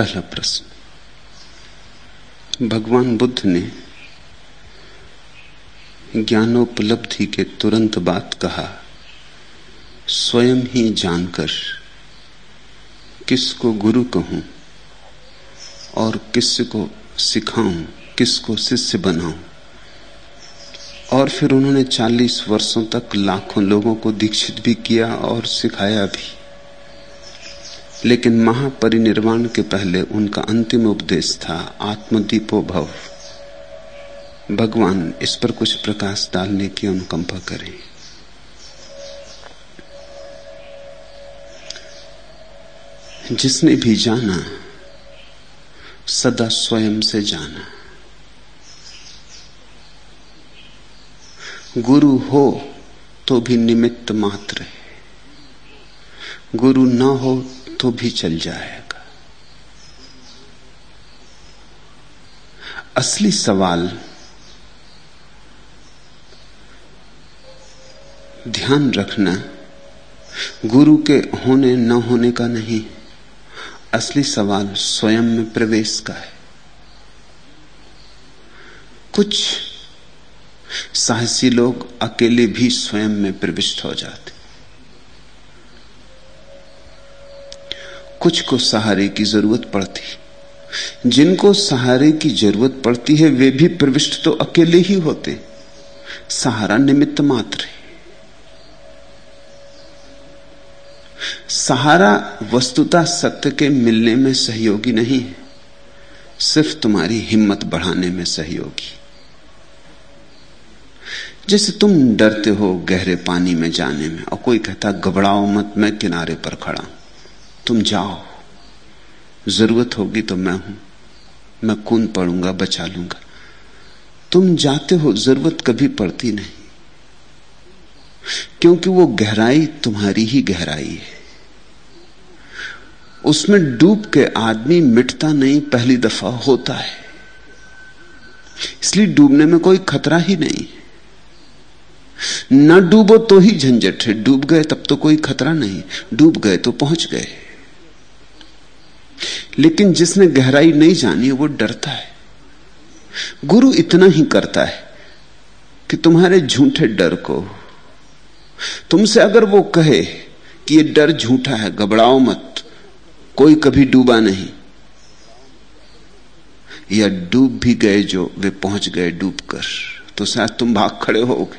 पहला प्रश्न। भगवान बुद्ध ने ज्ञानोपलब्धि के तुरंत बाद कहा, स्वयं ही जानकर किसको गुरु कहूँ और किस किसको सिखाऊं, किसको शिष्य बनाऊँ। और फिर उन्होंने 40 वर्षों तक लाखों लोगों को दीक्षित भी किया और सिखाया भी। लेकिन महापरिनिर्वाण के पहले उनका अंतिम उपदेश था आत्मदीपो भव भगवान, इस पर कुछ प्रकाश डालने की अनुकंपा करें। जिसने भी जाना, सदा स्वयं से जाना। गुरु हो तो भी निमित्त मात्र है। गुरु न हो तो भी चल जाएगा। असली सवाल ध्यान रखना, गुरु के होने न होने का नहीं। असली सवाल स्वयं में प्रवेश का है। कुछ साहसी लोग अकेले भी स्वयं में प्रविष्ट हो जाते कुछ को सहारे की ज़रूरत पड़ती। जिनको सहारे की ज़रूरत पड़ती है, वे भी प्रविष्ट तो अकेले ही होते। सहारा निमित्त मात्र सहारा वस्तुता सत्य के मिलने में सहयोगी नहीं है। सिर्फ़ तुम्हारी हिम्मत बढ़ाने में सहयोगी। जैसे तुम डरते हो गहरे पानी में जाने में, और कोई कहता घबराओ मत, मैं किनारे पर खड़ा हूँ। तुम जाओ। ज़रूरत होगी तो मैं हूँ। मैं कून पड़ूँगा, बचा लूँगा। तुम जाते हो, ज़रूरत कभी पड़ती नहीं। क्योंकि वो गहराई तुम्हारी ही गहराई है। उसमें डूब के आदमी मिटता नहीं, पहली दफ़ा होता है। इसलिए डूबने में कोई खतरा ही नहीं। न डूबो तो ही झंझट है। डूब गए तब तो कोई खतरा नहीं। डूब गए तो पहुँच गए। लेकिन जिसने गहराई नहीं जानी वो डरता है। गुरु इतना ही करता है कि तुम्हारे झूठे डर को, तुमसे अगर वो कहे कि ये डर झूठा है, घबराओ मत, कोई कभी डूबा नहीं। या डूब भी गए जो वे पहुँच गए डूबकर तो शायद तुम भाग खड़े होगे।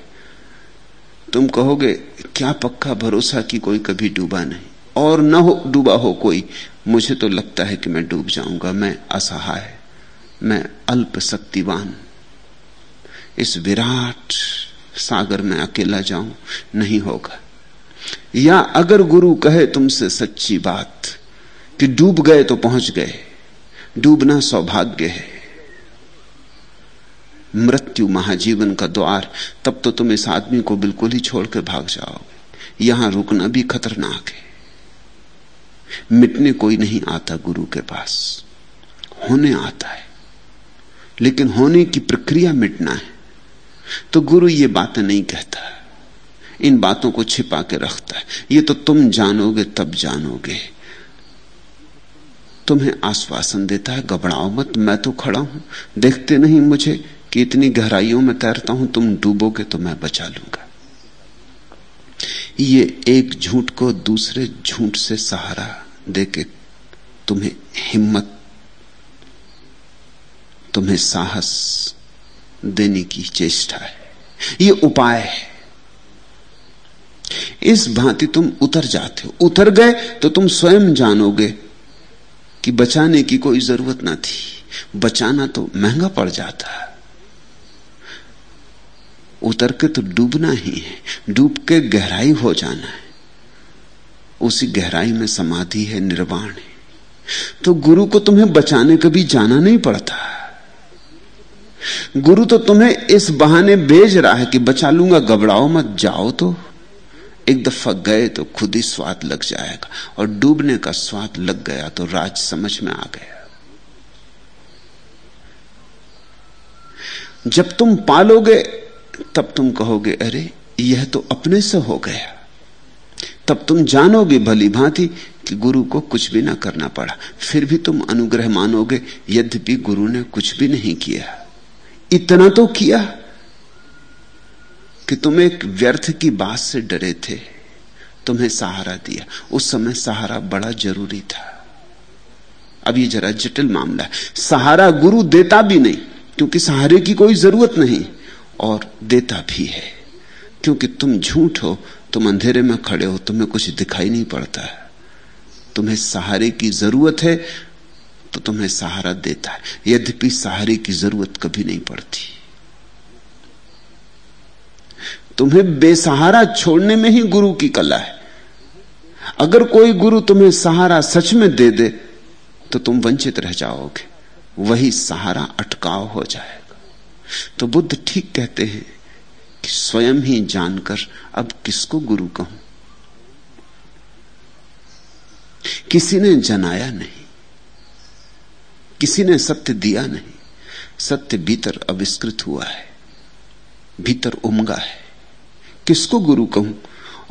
तुम कहोगे, क्या पक्का भरोसा कि कोई कभी डूबा नहीं? और न हो, डूबा हो कोई मुझे तो लगता है कि मैं डूब जाऊँगा, मैं असहाय, मैं अल्प शक्तिवान इस विराट सागर में अकेला जाऊँ नहीं होगा। या अगर गुरु कहे तुमसे सच्ची बात कि डूब गए तो पहुँच गए, डूबना सौभाग्य है। मृत्यु महाजीवन का द्वार, तब तो तुम इस आदमी को बिल्कुल ही छोड़ के भाग जाओगे। यहाँ रुकना भी खतरनाक है। मिटने कोई नहीं आता गुरु के पास। होने आता है। लेकिन होने की प्रक्रिया मिटना है। तो गुरु ये बातें नहीं कहता। इन बातों को छिपा के रखता है। ये तो तुम जानोगे, तब जानोगे। तुम्हें आश्वासन देता है, घबराओ मत, मैं तो खड़ा हूँ। देखते नहीं मुझे कि इतनी गहराइयों में तैरता हूँ, तुम डूबोगे तो मैं बचा लूँगा। ये एक झूठ को दूसरे झूठ से सहारा देके तुम्हें हिम्मत, तुम्हें साहस देने की चेष्टा है। ये उपाय है। इस भांति तुम उतर जाते हो। उतर गए तो तुम स्वयं जानोगे कि बचाने की कोई ज़रूरत ना थी। बचाना तो महँगा पड़ जाता। है उतर के तो डूबना ही है। डूब के गहराई हो जाना है। उसी गहराई में समाधि है, निर्वाण है। तो गुरु को तुम्हें बचाने कभी जाना नहीं पड़ता। गुरु तो तुम्हें इस बहाने भेज रहा है कि बचा लूँगा, घबराओ मत, जाओ तो। एक दफ़ा गए तो खुद ही स्वाद लग जाएगा और डूबने का स्वाद लग गया तो राज समझ में आ गया। जब तुम पालोगे तब तुम कहोगे, अरे, यह तो अपने से हो गया। तब तुम जानोगे, भली भांति, कि गुरु को कुछ भी ना करना पड़ा। फिर भी तुम अनुग्रह मानोगे, यद्यपि गुरु ने कुछ भी नहीं किया। इतना तो किया कि तुम एक व्यर्थ की बात से डरे थे। तुम्हें सहारा दिया। उस समय सहारा बड़ा ज़रूरी था। अब ये जरा जटिल मामला है। सहारा गुरु देता भी नहीं, क्योंकि सहारे की कोई ज़रूरत नहीं। और देता भी है। क्योंकि तुम झूठ हो, तुम अंधेरे में खड़े हो, तुम्हें कुछ दिखाई नहीं पड़ता। है तुम्हें सहारे की ज़रूरत है तो तुम्हें सहारा देता है। यद्यपि सहारे की ज़रूरत कभी नहीं पड़ती। तुम्हें बेसहारा छोड़ने में ही गुरु की कला है। अगर कोई गुरु तुम्हें सहारा सच में दे दे तो तुम वंचित रह जाओगे। वही सहारा अटकाव हो जाएगा तो बुद्ध ठीक कहते हैं कि स्वयं ही जानकर अब किसको गुरु कहूँ? किसी ने जनाया नहीं, किसी ने सत्य दिया नहीं, सत्य भीतर अविष्कृत हुआ है, भीतर उमगा है। किसको गुरु कहूँ?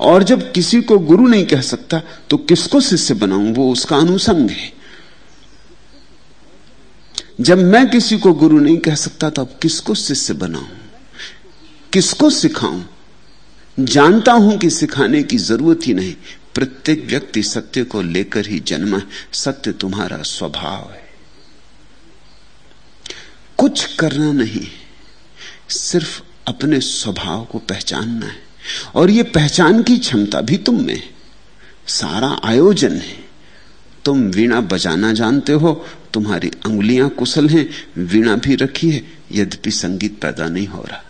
और जब किसी को गुरु नहीं कह सकता तो किसको शिष्य बनाऊँ? वो उसका अनुसंग है। जब मैं किसी को गुरु नहीं कह सकता तब किसको शिष्य बनाऊँ? किसको सिखाऊं? जानता हूँ कि सिखाने की ज़रूरत ही नहीं। प्रत्येक व्यक्ति सत्य को लेकर ही जन्मा है। सत्य तुम्हारा स्वभाव है। कुछ करना नहीं। सिर्फ़ अपने स्वभाव को पहचानना है। और यह पहचान की क्षमता भी तुम में सारा आयोजन है। तुम वीणा बजाना जानते हो तुम्हारी अंगुलियाँ कुशल हैं, वीणा भी रखी है, यद्यपि संगीत पैदा नहीं हो रहा।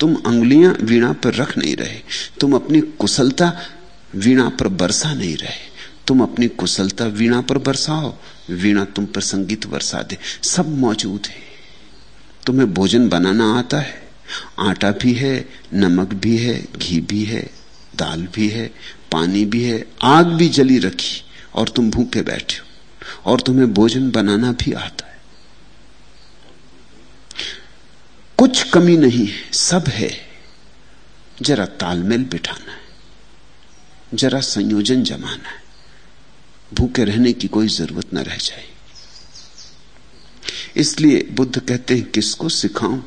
तुम अंगुलियाँ वीणा पर रख नहीं रहे, तुम अपनी कुशलता वीणा पर बरसा नहीं रहे। तुम अपनी कुशलता वीणा पर बरसाओ, वीणा तुम पर संगीत बरसा दे। सब मौजूद है। तुम्हें भोजन बनाना आता है। आटा भी है, नमक भी है, घी भी है, दाल भी है, पानी भी है, आग भी जली रखी और तुम भूखे बैठे हो। और तुम्हें भोजन बनाना भी आता है। कुछ कमी नहीं है, सब है। जरा तालमेल बिठाना है, जरा संयोजन जमाना है। भूखे रहने की कोई ज़रूरत ना रह जाए। इसलिए बुद्ध कहते हैं, किसको सिखाऊं?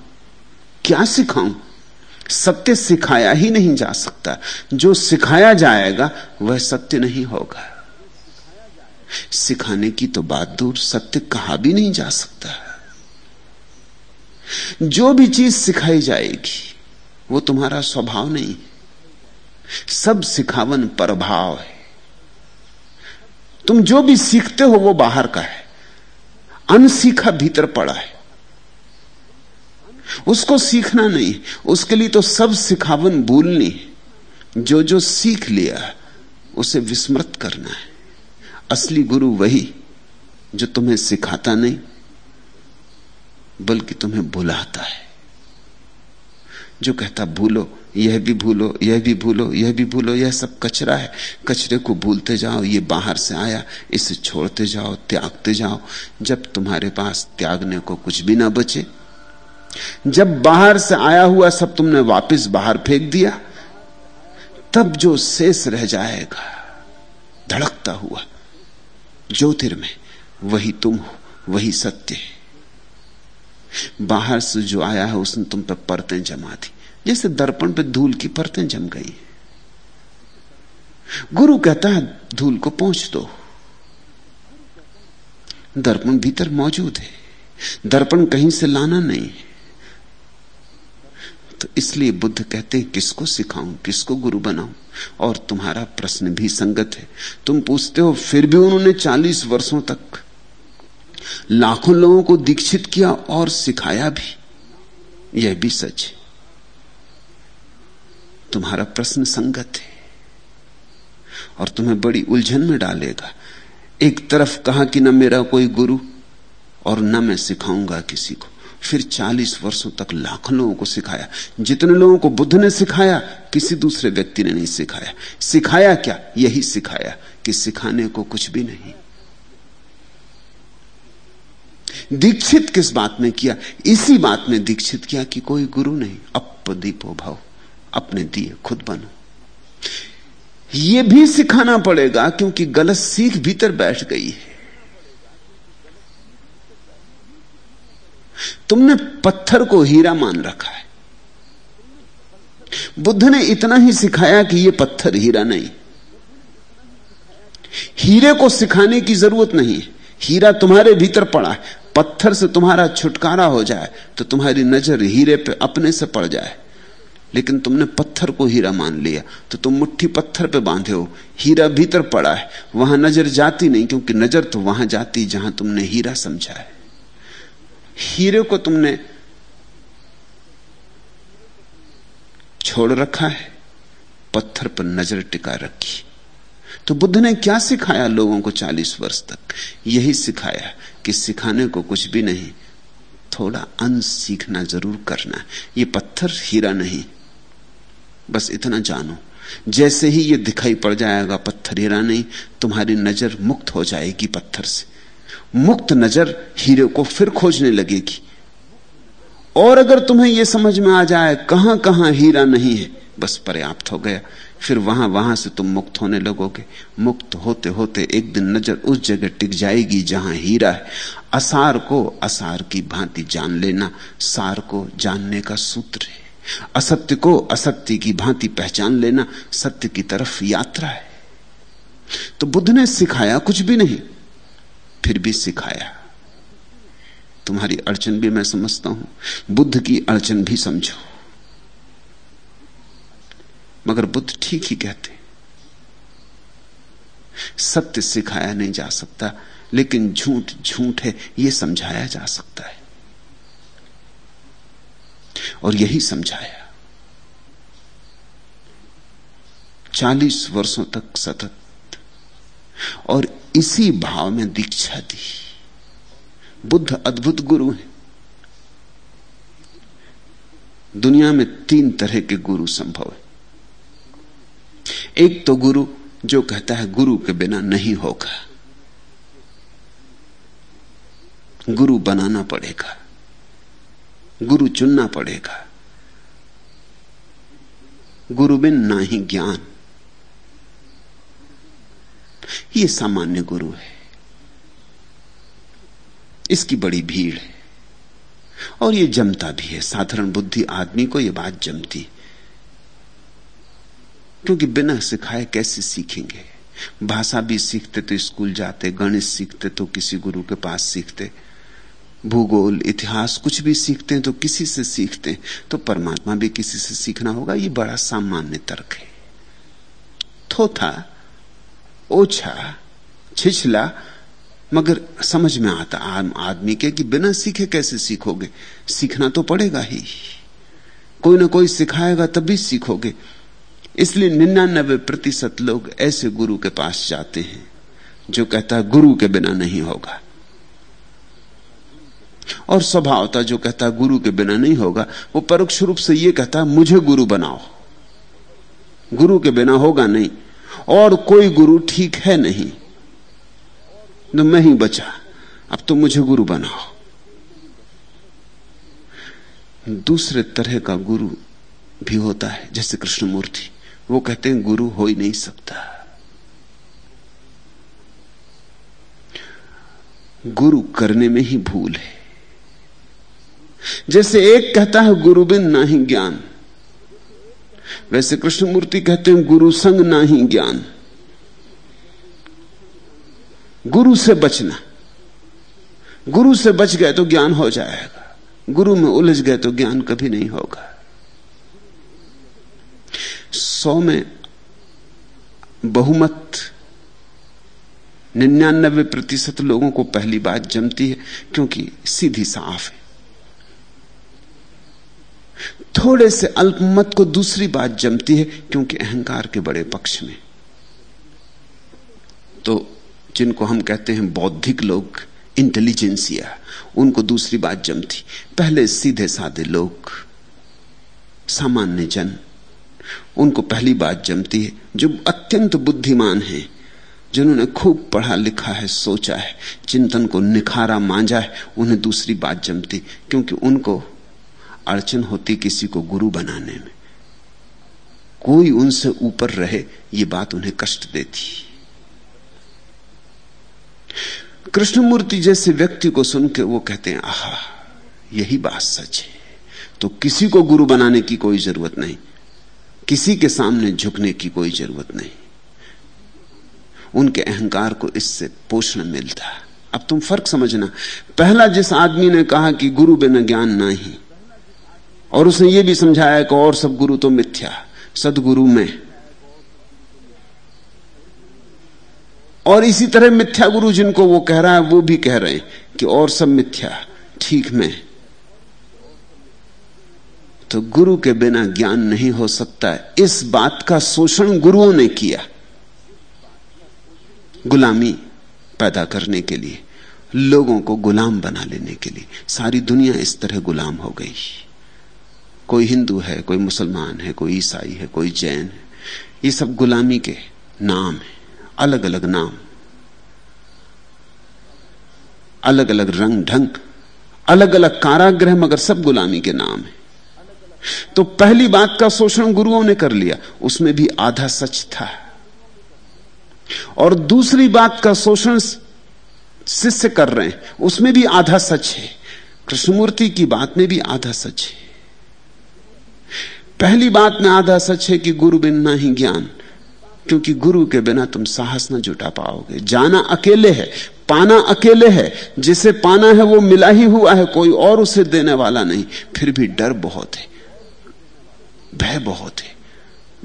क्या सिखाऊं? सत्य सिखाया ही नहीं जा सकता। जो सिखाया जाएगा, वह सत्य नहीं होगा। सिखाने की तो बात दूर सत्य कहा भी नहीं जा सकता। जो भी चीज़ सिखाई जाएगी, वो तुम्हारा स्वभाव नहीं। सब सिखावन प्रभाव है। तुम जो भी सीखते हो, वो बाहर का है। अनसीखा भीतर पड़ा है। उसको सीखना नहीं, उसके लिए तो सब सिखावन भूलनी जो जो सीख लिया, उसे विस्मृत करना है। असली गुरु वही जो तुम्हें सिखाता नहीं, बल्कि तुम्हें भुलाता है। जो कहता, भूलो, यह भी भूलो, यह भी भूलो, यह भी भूलो, यह सब कचरा है। कचरे को भूलते जाओ, ये बाहर से आया, इसे छोड़ते जाओ, त्यागते जाओ। जब तुम्हारे पास त्यागने को कुछ भी ना बचे, जब बाहर से आया हुआ सब तुमने वापस बाहर फेंक दिया, तब जो शेष रह जाएगा, धड़कता हुआ ज्योतिर्मय, वही तुम हो, वही सत्य है। बाहर से जो आया है, उसने तुम पर परतें जमा दी। जैसे दर्पण पे धूल की परतें जम गई। गुरु कहता है, धूल को पहुँच दो। दर्पण भीतर मौजूद है। दर्पण कहीं से लाना नहीं। है तो इसलिए बुद्ध कहते हैं, किसको सिखाऊं, किसको गुरु बनाऊँ? और तुम्हारा प्रश्न भी संगत है। तुम पूछते हो, फिर भी उन्होंने चालीस वर्षों तक लाखों लोगों को दीक्षित किया और सिखाया भी। यह भी सच है। तुम्हारा प्रश्न संगत है। और तुम्हें बड़ी उलझन में डालेगा। एक तरफ़ कहा कि न मेरा कोई गुरु, और न मैं सिखाऊँगा किसी को। फिर चालीस वर्षों तक लाखों लोगों को सिखाया। जितने लोगों को बुद्ध ने सिखाया, किसी दूसरे व्यक्ति ने नहीं सिखाया। सिखाया क्या? यही सिखाया कि सिखाने को कुछ भी नहीं। दीक्षित किस बात में किया? इसी बात में दीक्षित किया कि कोई गुरु नहीं। अपदीपो भाव अपने दिए खुद बनो। यह भी सिखाना पड़ेगा क्योंकि गलत सीख भीतर बैठ गई है। तुमने पत्थर को हीरा मान रखा है। बुद्ध ने इतना ही सिखाया कि यह पत्थर हीरा नहीं। हीरे को सिखाने की ज़रूरत नहीं। हीरा तुम्हारे भीतर पड़ा है। पत्थर से तुम्हारा छुटकारा हो जाए तो तुम्हारी नज़र हीरे पे अपने से पड़ जाए। लेकिन तुमने पत्थर को हीरा मान लिया तो तुम मुट्ठी पत्थर पे बांधे हो। हीरा भीतर पड़ा है। वहाँ नज़र जाती नहीं, क्योंकि नज़र तो वहाँ जाती जहाँ तुमने हीरा समझा है। हीरे को तुमने छोड़ रखा है, पत्थर पर नज़र टिका रखी। तो बुद्ध ने क्या सिखाया लोगों को चालीस वर्ष तक? यही सिखाया कि सिखाने को कुछ भी नहीं, थोड़ा अंश सीखना ज़रूर करना ये पत्थर हीरा नहीं, बस इतना जानो। जैसे ही ये दिखाई पड़ जाएगा पत्थर हीरा नहीं, तुम्हारी नज़र मुक्त हो जाएगी पत्थर से। मुक्त नज़र हीरे को फिर खोजने लगेगी। और अगर तुम्हें यह समझ में आ जाए, कहाँ कहाँ हीरा नहीं है, बस पर्याप्त हो गया। फिर वहाँ वहाँ से तुम मुक्त होने लगोगे। मुक्त होते होते एक दिन नज़र उस जगह टिक जाएगी जहाँ हीरा है। असार को असार की भांति जान लेना, सार को जानने का सूत्र है। असत्य को असत्य की भांति पहचान लेना, सत्य की तरफ़ यात्रा है। तो बुद्ध ने सिखाया कुछ भी नहीं। फिर भी सिखाया। तुम्हारी अड़चन भी मैं समझता हूँ, बुद्ध की अड़चन भी समझो। मगर बुद्ध ठीक ही कहते सत्य सिखाया नहीं जा सकता, लेकिन झूठ झूठ है यह समझाया जा सकता है। और यही समझाया। चालीस वर्षों तक सतत और इसी भाव में दीक्षा दी। बुद्ध अद्भुत गुरु हैं। दुनिया में तीन तरह के गुरु संभव है। एक तो गुरु जो कहता है, गुरु के बिना नहीं होगा। गुरु बनाना पड़ेगा। गुरु चुनना पड़ेगा। गुरु बिन ना ही ज्ञान। ये सामान्य गुरु है। इसकी बड़ी भीड़ है। और ये जमता भी है। साधारण बुद्धि आदमी को यह बात जमती क्योंकि बिना सिखाए कैसे सीखेंगे? भाषा भी सीखते तो स्कूल जाते, गणित सीखते तो किसी गुरु के पास सीखते। भूगोल, इतिहास कुछ भी सीखते हैं तो किसी से सीखते हैं। तो परमात्मा भी किसी से सीखना होगा। ये बड़ा सामान्य तर्क है। थोथा ओछा, छिछला, मगर समझ में आता आम आदमी के कि बिना सीखे कैसे सीखोगे? सीखना तो पड़ेगा ही। कोई ना कोई सिखाएगा तभी सीखोगे। इसलिए निन्यानबे प्रतिशत लोग ऐसे गुरु के पास जाते हैं, जो कहता है, गुरु के बिना नहीं होगा। और स्वभावता जो कहता है, गुरु के बिना नहीं होगा। वो परोक्ष रूप से ये कहता है, मुझे गुरु बनाओ। गुरु के बिना होगा नहीं। और कोई गुरु ठीक है नहीं। तो मैं ही बचा। अब तो मुझे गुरु बनाओ। दूसरे तरह का गुरु भी होता है, जैसे कृष्णमूर्ति। वो कहते हैं, गुरु हो ही नहीं सकता। गुरु करने में ही भूल है। जैसे एक कहता है गुरु बिन ना ही ज्ञान। वैसे कृष्णमूर्ति कहते हैं, गुरु संग ना ही ज्ञान। गुरु से बचना। गुरु से बच गए तो ज्ञान हो जाएगा। गुरु में उलझ गए तो ज्ञान कभी नहीं होगा। सौ में बहुमत, निन्यानबे प्रतिशत लोगों को पहली बात जमती है, क्योंकि सीधी साफ़ है। थोड़े से अल्पमत को दूसरी बात जमती है, क्योंकि अहंकार के बड़े पक्ष में। तो जिनको हम कहते हैं बौद्धिक लोग, इंटेलिजेंसिया, उनको दूसरी बात जमती। पहले सीधे साधे लोग, सामान्य जन, उनको पहली बात जमती है, जो अत्यंत बुद्धिमान है, जिन्होंने खूब पढ़ा लिखा है, सोचा है, चिंतन को निखारा मांझा है, उन्हें दूसरी बात जमती, क्योंकि उनको अड़चन होती किसी को गुरु बनाने में। कोई उनसे ऊपर रहे, ये बात उन्हें कष्ट देती। कृष्णमूर्ति जैसे व्यक्ति को सुन के वो कहते हैं, आहा, यही बात सच है। तो किसी को गुरु बनाने की कोई ज़रूरत नहीं। किसी के सामने झुकने की कोई ज़रूरत नहीं। उनके अहंकार को इससे पोषण मिलता। अब तुम फ़र्क समझना। पहला जिस आदमी ने कहा कि गुरु बिना ज्ञान नहीं और उसने ये भी समझाया कि और सब गुरु तो मिथ्या, सदगुरु में। और इसी तरह मिथ्या गुरु जिनको वो कह रहा है, वो भी कह रहे हैं कि और सब मिथ्या, ठीक में। तो गुरु के बिना ज्ञान नहीं हो सकता। इस बात का शोषण गुरुओं ने किया, गुलामी पैदा करने के लिए, लोगों को गुलाम बना लेने के लिए। सारी दुनिया इस तरह गुलाम हो गई। कोई हिंदू है, कोई मुसलमान है, कोई ईसाई है, कोई जैन है, ये सब गुलामी के नाम है अलग अलग नाम। अलग अलग रंग ढंग अलग अलग कारागृह, मगर सब गुलामी के नाम है। तो पहली बात का शोषण गुरुओं ने कर लिया, उसमें भी आधा सच था। और दूसरी बात का शोषण शिष्य कर रहे हैं, उसमें भी आधा सच है। कृष्णमूर्ति की बात में भी आधा सच है। पहली बात में आधा सच है कि गुरु बिना ही ज्ञान, क्योंकि गुरु के बिना तुम साहस ना जुटा पाओगे। जाना अकेले है, पाना अकेले है, जिसे पाना है वो मिला ही हुआ है, कोई और उसे देने वाला नहीं। फिर भी डर बहुत है, भय बहुत है।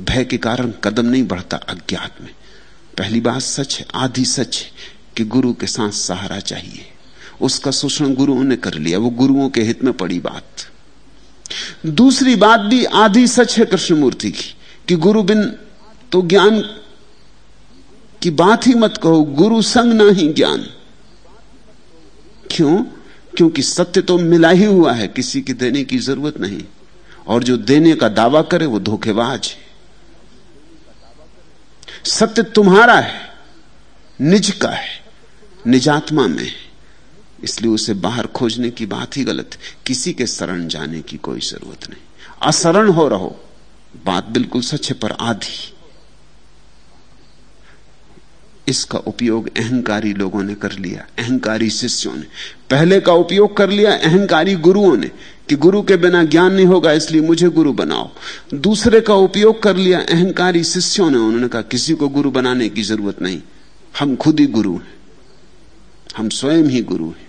भय के कारण कदम नहीं बढ़ता अज्ञात में। पहली बात सच है, आधी सच है कि गुरु के साथ सहारा चाहिए। उसका शोषण गुरुओं ने कर लिया, वो गुरुओं के हित में पड़ी बात। दूसरी बात भी आधी सच है कृष्णमूर्ति की, कि गुरु बिन तो ज्ञान की बात ही मत कहो, गुरु संग ना ही ज्ञान। क्यों? क्योंकि सत्य तो मिला ही हुआ है, किसी की देने की ज़रूरत नहीं। और जो देने का दावा करे, वो धोखेबाज है। सत्य तुम्हारा है, निज का है, निजात्मा में इसलिए उसे बाहर खोजने की बात ही गलत किसी के शरण जाने की कोई ज़रूरत नहीं। असरण हो रहो, बात बिल्कुल सच है, पर आधी। इसका उपयोग अहंकारी लोगों ने कर लिया, अहंकारी शिष्यों ने। पहले का उपयोग कर लिया अहंकारी गुरुओं ने, कि गुरु के बिना ज्ञान नहीं होगा, इसलिए मुझे गुरु बनाओ। दूसरे का उपयोग कर लिया अहंकारी शिष्यों ने, उन्होंने कहा, किसी को गुरु बनाने की ज़रूरत नहीं। हम खुद ही गुरु हैं। हम स्वयं ही गुरु हैं।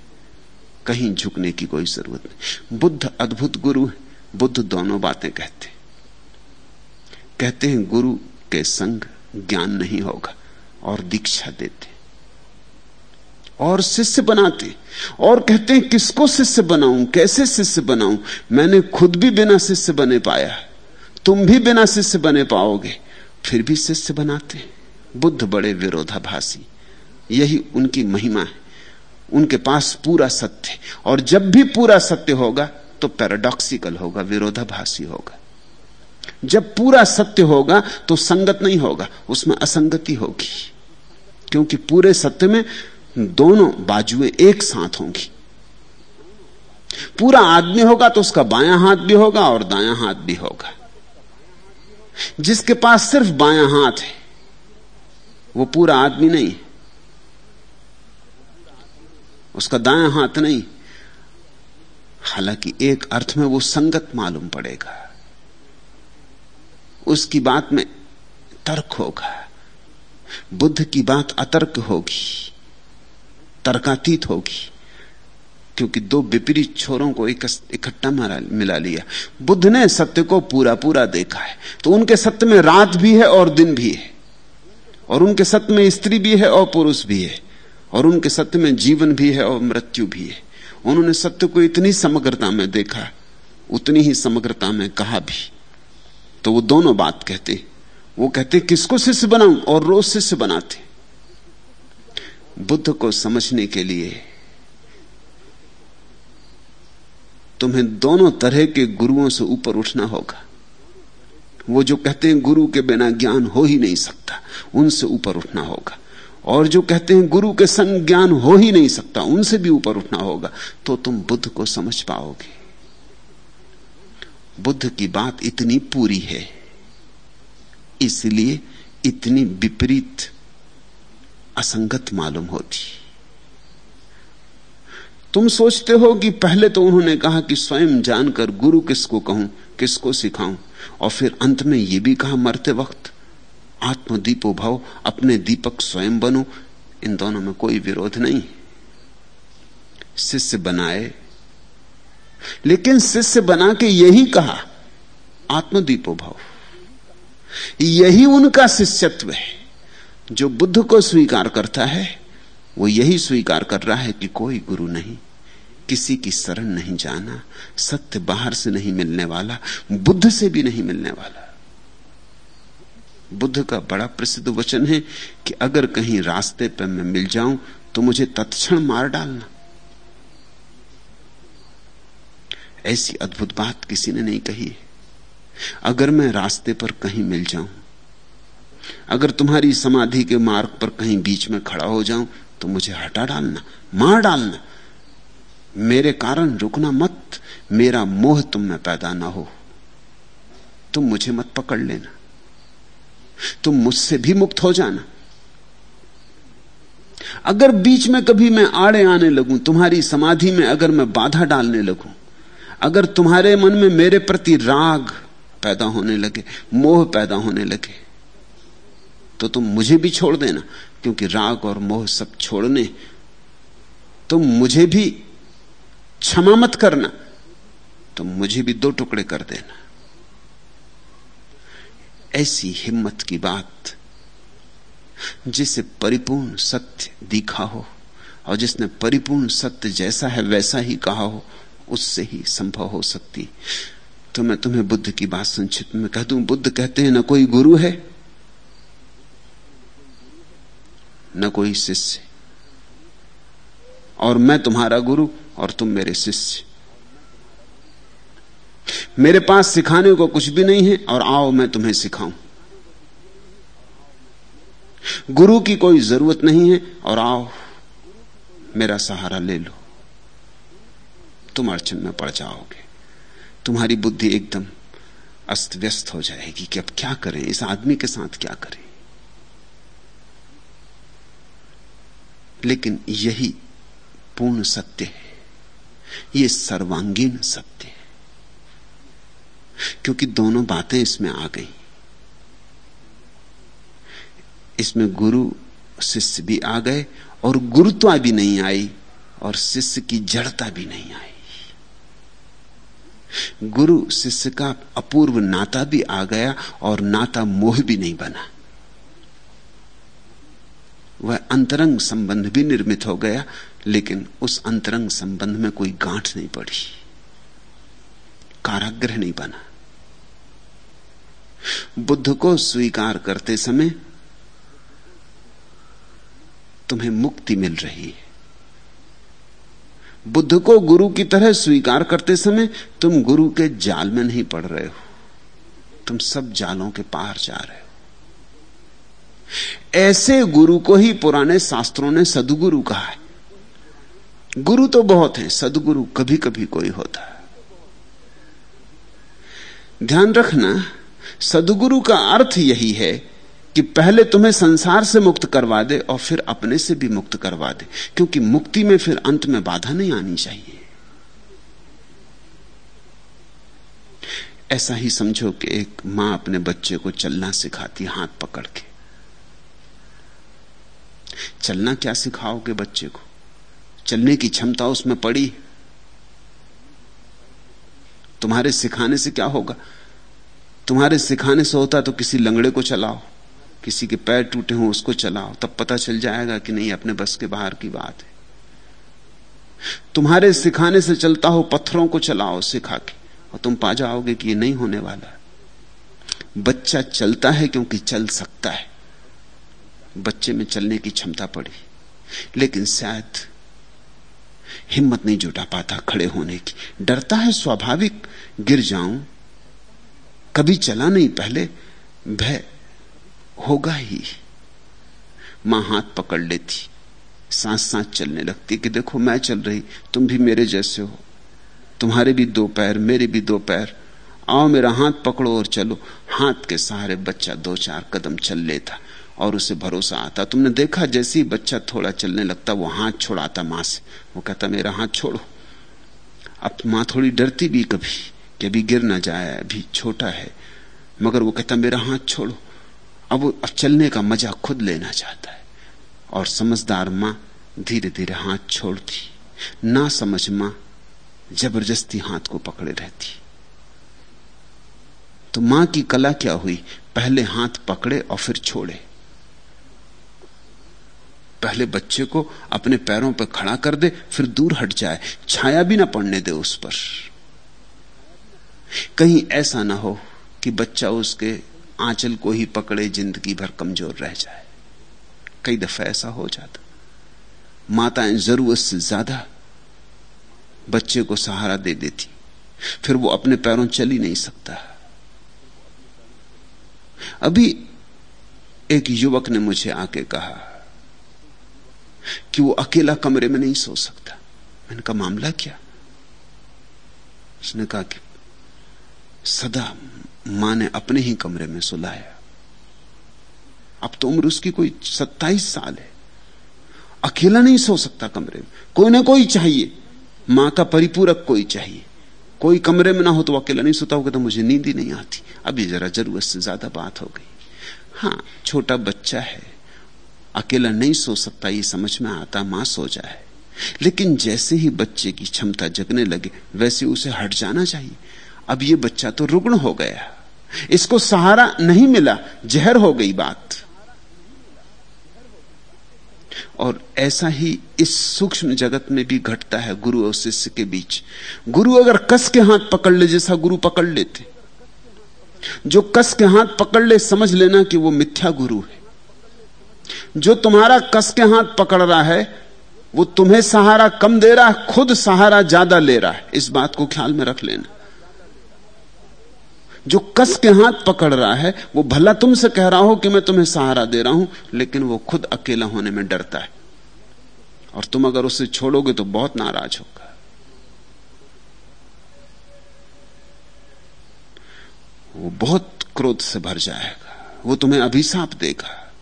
कहीं झुकने की कोई ज़रूरत नहीं। बुद्ध अद्भुत गुरु है। बुद्ध दोनों बातें कहते कहते हैं, गुरु के संग ज्ञान नहीं होगा और दीक्षा देते और शिष्य बनाते और कहते हैं, किसको शिष्य बनाऊँ? कैसे शिष्य बनाऊँ? मैंने खुद भी बिना शिष्य बने पाया। तुम भी बिना शिष्य बने पाओगे, फिर भी शिष्य बनाते बुद्ध बड़े विरोधाभासी। यही उनकी महिमा है। उनके पास पूरा सत्य और जब भी पूरा सत्य होगा तो पैराडॉक्सिकल होगा, विरोधाभासी होगा। जब पूरा सत्य होगा तो संगत नहीं होगा, उसमें असंगति होगी। क्योंकि पूरे सत्य में दोनों बाजुएँ एक साथ होंगी। पूरा आदमी होगा तो उसका बायां हाथ भी होगा और दायां हाथ भी होगा। जिसके पास सिर्फ़ बायां हाथ है, वो पूरा आदमी नहीं उसका दाया हाथ नहीं। हालाँकि एक अर्थ में वो संगत मालूम पड़ेगा। उसकी बात में तर्क होगा। बुद्ध की बात अतर्क होगी। तर्कातीत होगी। क्योंकि दो विपरीत छोरों को इकट्ठा मिला लिया। बुद्ध ने सत्य को पूरा पूरा देखा है। तो उनके सत्य में रात भी है और दिन भी है। और उनके सत्य में स्त्री भी है और पुरुष भी है। और उनके सत्य में जीवन भी है और मृत्यु भी है। उन्होंने सत्य को इतनी समग्रता में देखा, उतनी ही समग्रता में कहा भी। तो वो दोनों बात कहते, वो कहते, किसको शिष्य बनाऊँ और रोज शिष्य बनाते? बुद्ध को समझने के लिए तुम्हें दोनों तरह के गुरुओं से ऊपर उठना होगा। वो जो कहते हैं, गुरु के बिना ज्ञान हो ही नहीं सकता, उनसे ऊपर उठना होगा। और जो कहते हैं गुरु के संग ज्ञान हो ही नहीं सकता, उनसे भी ऊपर उठना होगा तो तुम बुद्ध को समझ पाओगे। बुद्ध की बात इतनी पूरी है, इसलिए इतनी विपरीत असंगत मालूम होती। तुम सोचते हो कि पहले तो उन्होंने कहा कि स्वयं जानकर गुरु किसको कहूँ, किसको सिखाऊं, और फिर अंत में यह भी कहा, मरते वक्त आत्मदीपो भाव अपने दीपक स्वयं बनो, इन दोनों में कोई विरोध नहीं। शिष्य बनाए। लेकिन शिष्य बना के यही कहा आत्मदीपो भाव यही उनका शिष्यत्व है। जो बुद्ध को स्वीकार करता है, वो यही स्वीकार कर रहा है कि कोई गुरु नहीं, किसी की शरण नहीं जाना, सत्य बाहर से नहीं मिलने वाला, बुद्ध से भी नहीं मिलने वाला। बुद्ध का बड़ा प्रसिद्ध वचन है कि अगर कहीं रास्ते पर मैं मिल जाऊँ तो मुझे तत्क्षण मार डालना। ऐसी अद्भुत बात किसी ने नहीं कही है। अगर मैं रास्ते पर कहीं मिल जाऊँ, अगर तुम्हारी समाधि के मार्ग पर कहीं बीच में खड़ा हो जाऊँ तो मुझे हटा डालना, मार डालना। मेरे कारण रुकना मत, मेरा मोह तुम में पैदा ना हो। तुम मुझे मत पकड़ लेना। तुम मुझसे भी मुक्त हो जाना। अगर बीच में कभी मैं आड़े आने लगूं, तुम्हारी समाधि में अगर मैं बाधा डालने लगूं, अगर तुम्हारे मन में मेरे प्रति राग पैदा होने लगे, मोह पैदा होने लगे तो तुम मुझे भी छोड़ देना, क्योंकि राग और मोह सब छोड़ने। तुम मुझे भी क्षमा मत करना तुम मुझे भी दो टुकड़े कर देना। ऐसी हिम्मत की बात जिसे परिपूर्ण सत्य दिखा हो और जिसने परिपूर्ण सत्य जैसा है वैसा ही कहा हो, उससे ही संभव हो सकती। तो मैं तुम्हें बुद्ध की बात संक्षिप्त में कह दू। बुद्ध कहते हैं, ना कोई गुरु है, न कोई शिष्य। और मैं तुम्हारा गुरु और तुम मेरे शिष्य। मेरे पास सिखाने को कुछ भी नहीं है और आओ मैं तुम्हें सिखाऊं। गुरु की कोई ज़रूरत नहीं है और आओ, मेरा सहारा ले लो। तुम अड़चन में पड़ जाओगे। तुम्हारी बुद्धि एकदम अस्त व्यस्त हो जाएगी कि अब क्या करें? इस आदमी के साथ क्या करें? लेकिन यही पूर्ण सत्य है। ये सर्वांगीण सत्य है। क्योंकि दोनों बातें इसमें आ गई। इसमें गुरु, शिष्य भी आ गए और गुरुत्वा भी नहीं आई और शिष्य की जड़ता भी नहीं आई। गुरु, शिष्य का अपूर्व नाता भी आ गया और नाता मोह भी नहीं बना। वह अंतरंग संबंध भी निर्मित हो गया, लेकिन उस अंतरंग संबंध में कोई गांठ नहीं पड़ी। काराग्रह नहीं बना। बुद्ध को स्वीकार करते समय तुम्हें मुक्ति मिल रही है। बुद्ध को गुरु की तरह स्वीकार करते समय तुम गुरु के जाल में नहीं पड़ रहे हो। तुम सब जालों के पार जा रहे हो। ऐसे गुरु को ही पुराने शास्त्रों ने सदगुरु कहा है। गुरु तो बहुत हैं, सदगुरु कभी कभी कोई होता है। ध्यान रखना सदगुरु का अर्थ यही है कि पहले तुम्हें संसार से मुक्त करवा दे और फिर अपने से भी मुक्त करवा दे, क्योंकि मुक्ति में फिर अंत में बाधा नहीं आनी चाहिए। ऐसा ही समझो कि एक माँ अपने बच्चे को चलना सिखाती हाथ पकड़ के। चलना क्या सिखाओगे बच्चे को? चलने की क्षमता उसमें पड़ी। तुम्हारे सिखाने से क्या होगा? तुम्हारे सिखाने से होता तो किसी लंगड़े को चलाओ, किसी के पैर टूटे हों उसको चलाओ, तब पता चल जाएगा कि नहीं, अपने बस के बाहर की बात है। तुम्हारे सिखाने से चलता हो पत्थरों को चलाओ सिखा के, और तुम पा जाओगे कि ये नहीं होने वाला। बच्चा चलता है क्योंकि चल सकता है। बच्चे में चलने की क्षमता पड़ी, लेकिन शायद हिम्मत नहीं जुटा पाता खड़े होने की। डरता है, स्वाभाविक, गिर जाऊँ कभी चला नहीं पहले, भय होगा ही। माँ हाथ पकड़ लेती सांस सांस चलने लगती कि देखो मैं चल रही, तुम भी मेरे जैसे हो। तुम्हारे भी दो पैर, मेरे भी दो पैर। आओ मेरा हाथ पकड़ो और चलो। हाथ के सहारे बच्चा दो चार कदम चल लेता और उसे भरोसा आता। तुमने देखा जैसे ही बच्चा थोड़ा चलने लगता, वो हाथ छोड़ाता माँ से। वो कहता, मेरा हाथ छोड़ो। अब माँ थोड़ी डरती भी कभी। कि अभी गिर ना जाए, अभी छोटा है। मगर वो कहता, मेरा हाथ छोड़ो। अब वो अब चलने का मज़ा खुद लेना चाहता है। और समझदार माँ धीरे धीरे हाथ छोड़ती। ना समझ माँ ज़बरदस्ती हाथ को पकड़े रहती। तो माँ की कला क्या हुई? पहले हाथ पकड़े और फिर छोड़े। पहले बच्चे को अपने पैरों पर खड़ा कर दे, फिर दूर हट जाए। छाया भी ना पड़ने दे उस पर। कहीं ऐसा ना हो कि बच्चा उसके आंचल को ही पकड़े, ज़िंदगी भर कमज़ोर रह जाए। कई दफ़ा ऐसा हो जाता। माताएँ ज़रूरत से ज़्यादा बच्चे को सहारा दे देती। फिर वो अपने पैरों चल ही नहीं सकता। अभी एक युवक ने मुझे आके कहा कि वो अकेला कमरे में नहीं सो सकता। मैंने कहा, मामला क्या? उसने कहा कि सदा माँ ने अपने ही कमरे में सुलाया। अब तो उम्र उसकी कोई सत्ताईस साल है। अकेला नहीं सो सकता कमरे में। कोई ना कोई चाहिए। माँ का परिपूरक कोई चाहिए। कोई कमरे में ना हो तो अकेला नहीं सोता होगा तो मुझे नींद ही नहीं आती। अभी जरा ज़रूरत से ज़्यादा बात हो गई। हाँ छोटा बच्चा है। अकेला नहीं सो सकता, ये समझ में आता, माँ सो जाए। लेकिन जैसे ही बच्चे की क्षमता जगने लगे, वैसे उसे हट जाना चाहिए। अब ये बच्चा तो रुग्ण हो गया। इसको सहारा नहीं मिला, जहर हो गई बात। और ऐसा ही इस सूक्ष्म जगत में भी घटता है गुरु और शिष्य के बीच। गुरु अगर कस के हाथ पकड़ ले जैसा गुरु पकड़ लेते, जो कस के हाथ पकड़ ले समझ लेना कि वो मिथ्या गुरु है। जो तुम्हारा कस के हाथ पकड़ रहा है, वो तुम्हें सहारा कम दे रहा है, खुद सहारा ज़्यादा ले रहा है। इस बात को ख्याल में रख लेना। जो कस के हाथ पकड़ रहा है, वो भला तुमसे कह रहा हो कि मैं तुम्हें सहारा दे रहा हूँ, लेकिन वो खुद अकेला होने में डरता है। और तुम अगर उसे छोड़ोगे तो बहुत नाराज़ होगा। वो बहुत क्रोध से भर जाएगा। वो तुम्हें अभिशाप देगा।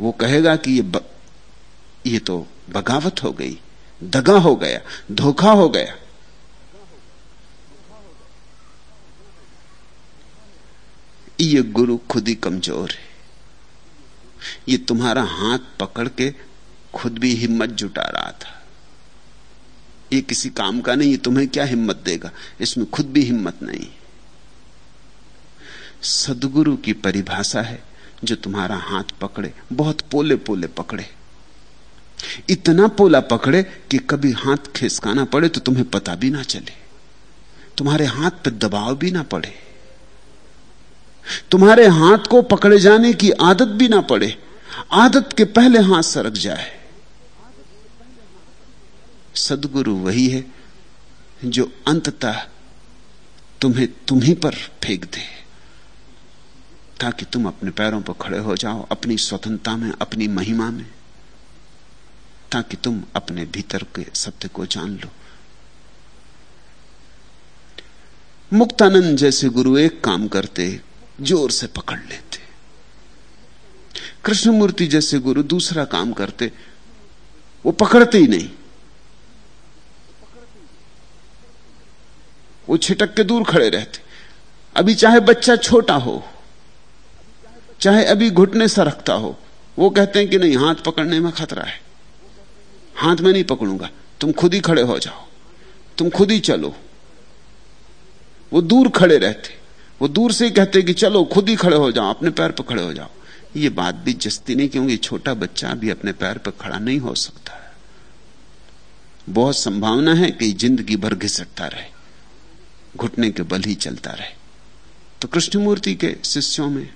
वो कहेगा कि ये ब... ये तो बगावत हो गई, दगा हो गया, धोखा हो गया। ये गुरु खुद ही कमज़ोर है। ये तुम्हारा हाथ पकड़ के खुद भी हिम्मत जुटा रहा था। ये किसी काम का नहीं तुम्हें क्या हिम्मत देगा? इसमें खुद भी हिम्मत नहीं। सदगुरु की परिभाषा है जो तुम्हारा हाथ पकड़े, बहुत पोले पोले पकड़े। इतना पोला पकड़े कि कभी हाथ खिसकाना पड़े तो तुम्हें पता भी ना चले। तुम्हारे हाथ पर दबाव भी ना पड़े। तुम्हारे हाथ को पकड़े जाने की आदत भी ना पड़े। आदत के पहले हाथ सरक जाए। सदगुरु वही है जो अंततः तुम्हें तुम्ही पर फेंक दे। ताकि तुम अपने पैरों पर खड़े हो जाओ, अपनी स्वतंत्रता में, अपनी महिमा में। ताकि तुम अपने भीतर के सत्य को जान लो। मुक्तानंद जैसे गुरु एक काम करते ज़ोर से पकड़ लेते। कृष्णमूर्ति जैसे गुरु दूसरा काम करते, वो पकड़ते ही नहीं। वो छिटक के दूर खड़े रहते। अभी चाहे बच्चा छोटा हो, चाहे अभी घुटने सरकता हो, वो कहते हैं कि नहीं, हाथ पकड़ने में खतरा है। हाथ में नहीं पकड़ूँगा, तुम खुद ही खड़े हो जाओ। तुम खुद ही चलो। वो दूर खड़े रहते। वो दूर से ही कहते कि चलो, खुद ही खड़े हो जाओ, अपने पैर पर खड़े हो जाओ। ये बात भी जस्ती नहीं, क्योंकि छोटा बच्चा भी अपने पैर पर खड़ा नहीं हो सकता है। बहुत संभावना है कि ज़िंदगी भर घिसटता रहे, घुटने के बल ही चलता रहे। तो कृष्णमूर्ति के शिष्यों में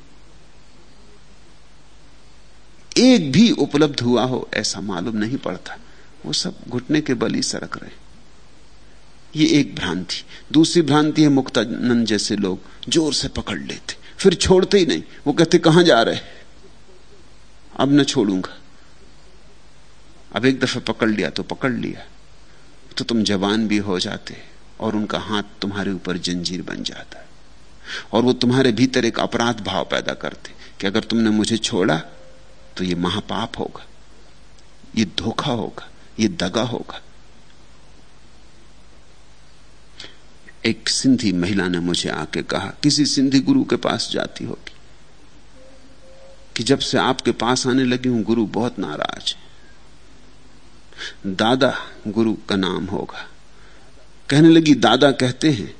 एक भी उपलब्ध हुआ हो, ऐसा मालूम नहीं पड़ता। वो सब घुटने के बल ही सरक रहे। ये एक भ्रांति। दूसरी भ्रांति है मुक्तानंद जैसे लोग, ज़ोर से पकड़ लेते। फिर छोड़ते ही नहीं। वो कहते, कहाँ जा रहे अब न छोड़ूँगा। अब एक दफ़ा पकड़ लिया तो पकड़ लिया। तो तुम जवान भी हो जाते और उनका हाथ तुम्हारे ऊपर जंजीर बन जाता और वो तुम्हारे भीतर एक अपराध भाव पैदा करते कि अगर तुमने मुझे छोड़ा तो ये महापाप होगा। ये धोखा होगा। ये दगा होगा। एक सिंधी महिला ने मुझे आके कहा, किसी सिंधी गुरु के पास जाती होगी कि जब से आपके पास आने लगी हूँ, गुरु बहुत नाराज़ है। दादा गुरु का नाम होगा। कहने लगी, दादा कहते हैं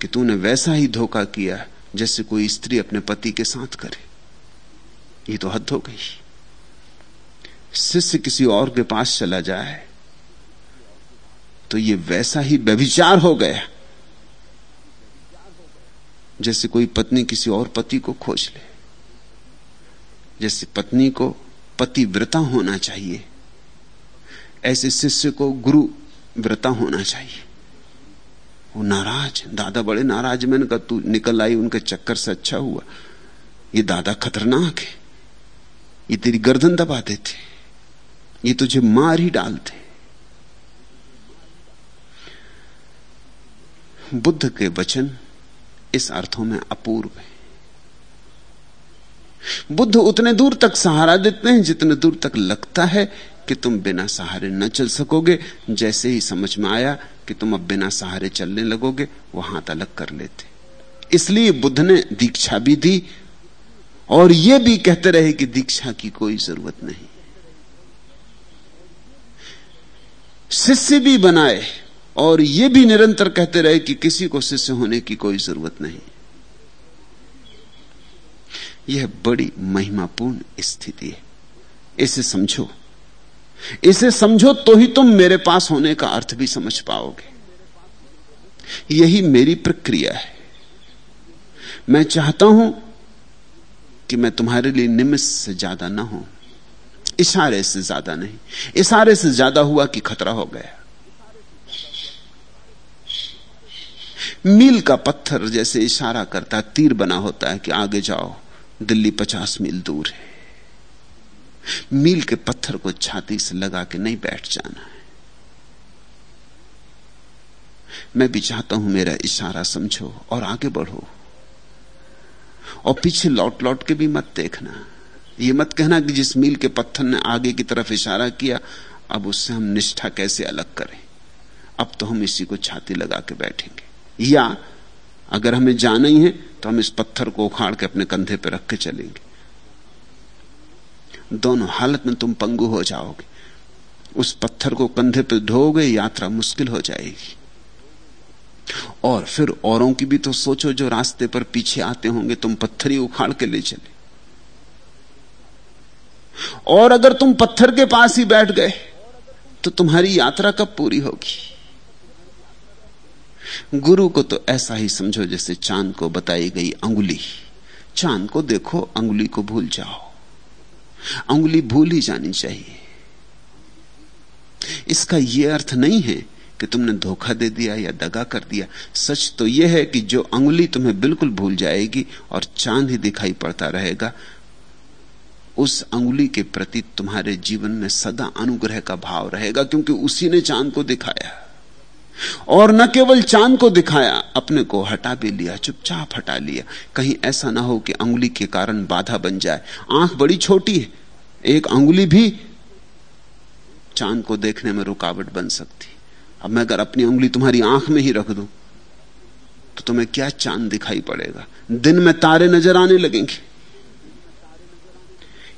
कि तूने वैसा ही धोखा किया जैसे कोई स्त्री अपने पति के साथ करे। ये तो हद हो गई। शिष्य किसी और के पास चला जाए तो ये वैसा ही व्यभिचार हो गया। जैसे कोई पत्नी किसी और पति को खोज ले। जैसे पत्नी को पति व्रता होना चाहिए। ऐसे शिष्य को गुरु व्रता होना चाहिए। वो नाराज़, दादा बड़े नाराज़, मैंने कहा, तू निकल आई, उनके चक्कर से अच्छा हुआ। ये दादा खतरनाक है। ये तेरी गर्दन दबा देते ये तुझे मार ही डालते बुद्ध के वचन इस अर्थों में अपूर्व है। बुद्ध उतने दूर तक सहारा देते हैं, जितने दूर तक लगता है कि तुम बिना सहारे न चल सकोगे। जैसे ही समझ में आया कि तुम अब बिना सहारे चलने लगोगे, वो हाथ अलग कर लेते। इसलिए बुद्ध ने दीक्षा भी दी, और यह भी कहते रहे कि दीक्षा की कोई ज़रूरत नहीं। शिष्य भी बनाए और यह भी निरंतर कहते रहे कि किसी को शिष्य होने की कोई ज़रूरत नहीं। यह बड़ी महिमापूर्ण स्थिति है। इसे समझो। इसे समझो तो ही तुम मेरे पास होने का अर्थ भी समझ पाओगे। यही मेरी प्रक्रिया है। मैं चाहता हूँ कि मैं तुम्हारे लिए निमिष से ज़्यादा ना हूँ, इशारे से ज़्यादा नहीं। इशारे से ज़्यादा हुआ कि खतरा हो गया। मील का पत्थर जैसे इशारा करता है, तीर बना होता है कि आगे जाओ, दिल्ली पचास मील दूर है। मील के पत्थर को छाती से लगा के नहीं बैठ जाना है। मैं भी चाहता हूँ मेरा इशारा समझो और आगे बढ़ो। और पीछे लौट लौट के भी मत देखना। ये मत कहना कि जिस मील के पत्थर ने आगे की तरफ़ इशारा किया, अब उससे हम निष्ठा कैसे अलग करें? अब तो हम इसी को छाती लगा के बैठेंगे। या अगर हमें जाना ही है तो हम इस पत्थर को उखाड़ के अपने कंधे पर रख के चलेंगे। दोनों हालत में तुम पंगु हो जाओगे। उस पत्थर को कंधे पर ढोगे यात्रा मुश्किल हो जाएगी। और फिर औरों की भी तो सोचो, जो रास्ते पर पीछे आते होंगे, तुम पत्थर ही उखाड़ के ले चले। और अगर तुम पत्थर के पास ही बैठ गए तो तुम्हारी यात्रा कब पूरी होगी? गुरु को तो ऐसा ही समझो जैसे चाँद को बताई गई अंगुली। चाँद को देखो, अंगुली को भूल जाओ। अंगुली भूल ही जानी चाहिए। इसका यह अर्थ नहीं है कि तुमने धोखा दे दिया या दगा कर दिया। सच तो यह है कि जो अंगुली तुम्हें बिल्कुल भूल जाएगी और चाँद ही दिखाई पड़ता रहेगा, उस अंगुली के प्रति तुम्हारे जीवन में सदा अनुग्रह का भाव रहेगा, क्योंकि उसी ने चाँद को दिखाया। और न केवल चाँद को दिखाया, अपने को हटा भी लिया, चुपचाप हटा लिया। कहीं ऐसा ना हो कि अंगुली के कारण बाधा बन जाए। आँख बड़ी छोटी है, एक अंगुली भी चाँद को देखने में रुकावट बन सकती। अब मैं अगर अपनी उंगली तुम्हारी आँख में ही रख दूँ तो तुम्हें क्या चाँद दिखाई पड़ेगा? दिन में तारे नज़र आने लगेंगे।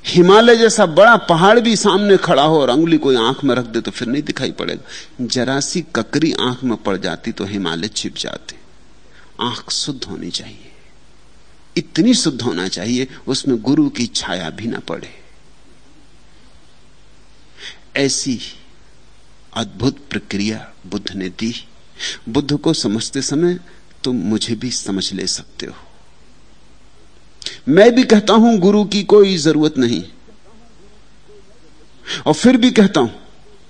हिमालय जैसा बड़ा पहाड़ भी सामने खड़ा हो और अंगुली कोई आँख में रख दे तो फिर नहीं दिखाई पड़ेगा। जरा सी ककरी आँख में पड़ जाती तो हिमालय छिप जाते। आँख शुद्ध होनी चाहिए। इतनी शुद्ध होना चाहिए, उसमें गुरु की छाया भी ना पड़े। ऐसी अद्भुत प्रक्रिया बुद्ध ने दी। बुद्ध को समझते समय तुम मुझे भी समझ ले सकते हो। मैं भी कहता हूँ, गुरु की कोई ज़रूरत नहीं। और फिर भी कहता हूँ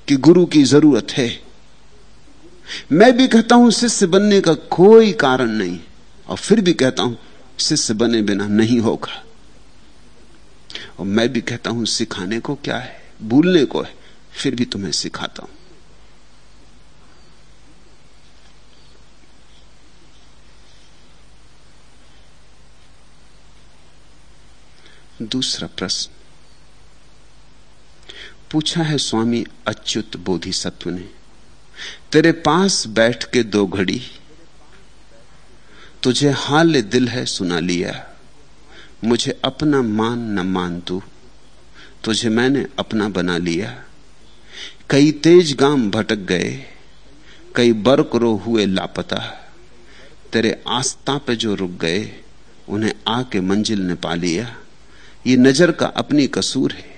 कि गुरु की ज़रूरत है। मैं भी कहता हूँ, शिष्य बनने का कोई कारण नहीं। और फिर भी कहता हूँ, शिष्य बने बिना नहीं होगा। और मैं भी कहता हूँ, सिखाने को क्या है, भूलने को है, फिर भी तुम्हें सिखाता हूँ। दूसरा प्रश्न। पूछा है स्वामी अच्युत बोधिसत्व ने, तेरे पास बैठ के दो घड़ी, तुझे हाल दिल है सुना लिया, मुझे अपना मान न मान तू, तुझे मैंने अपना बना लिया। कई तेज गाम भटक गए, कई बर्क रो हुए लापता, तेरे आस्था पे जो रुक गए, उन्हें आके मंजिल ने पा लिया। ये नज़र का अपनी कसूर है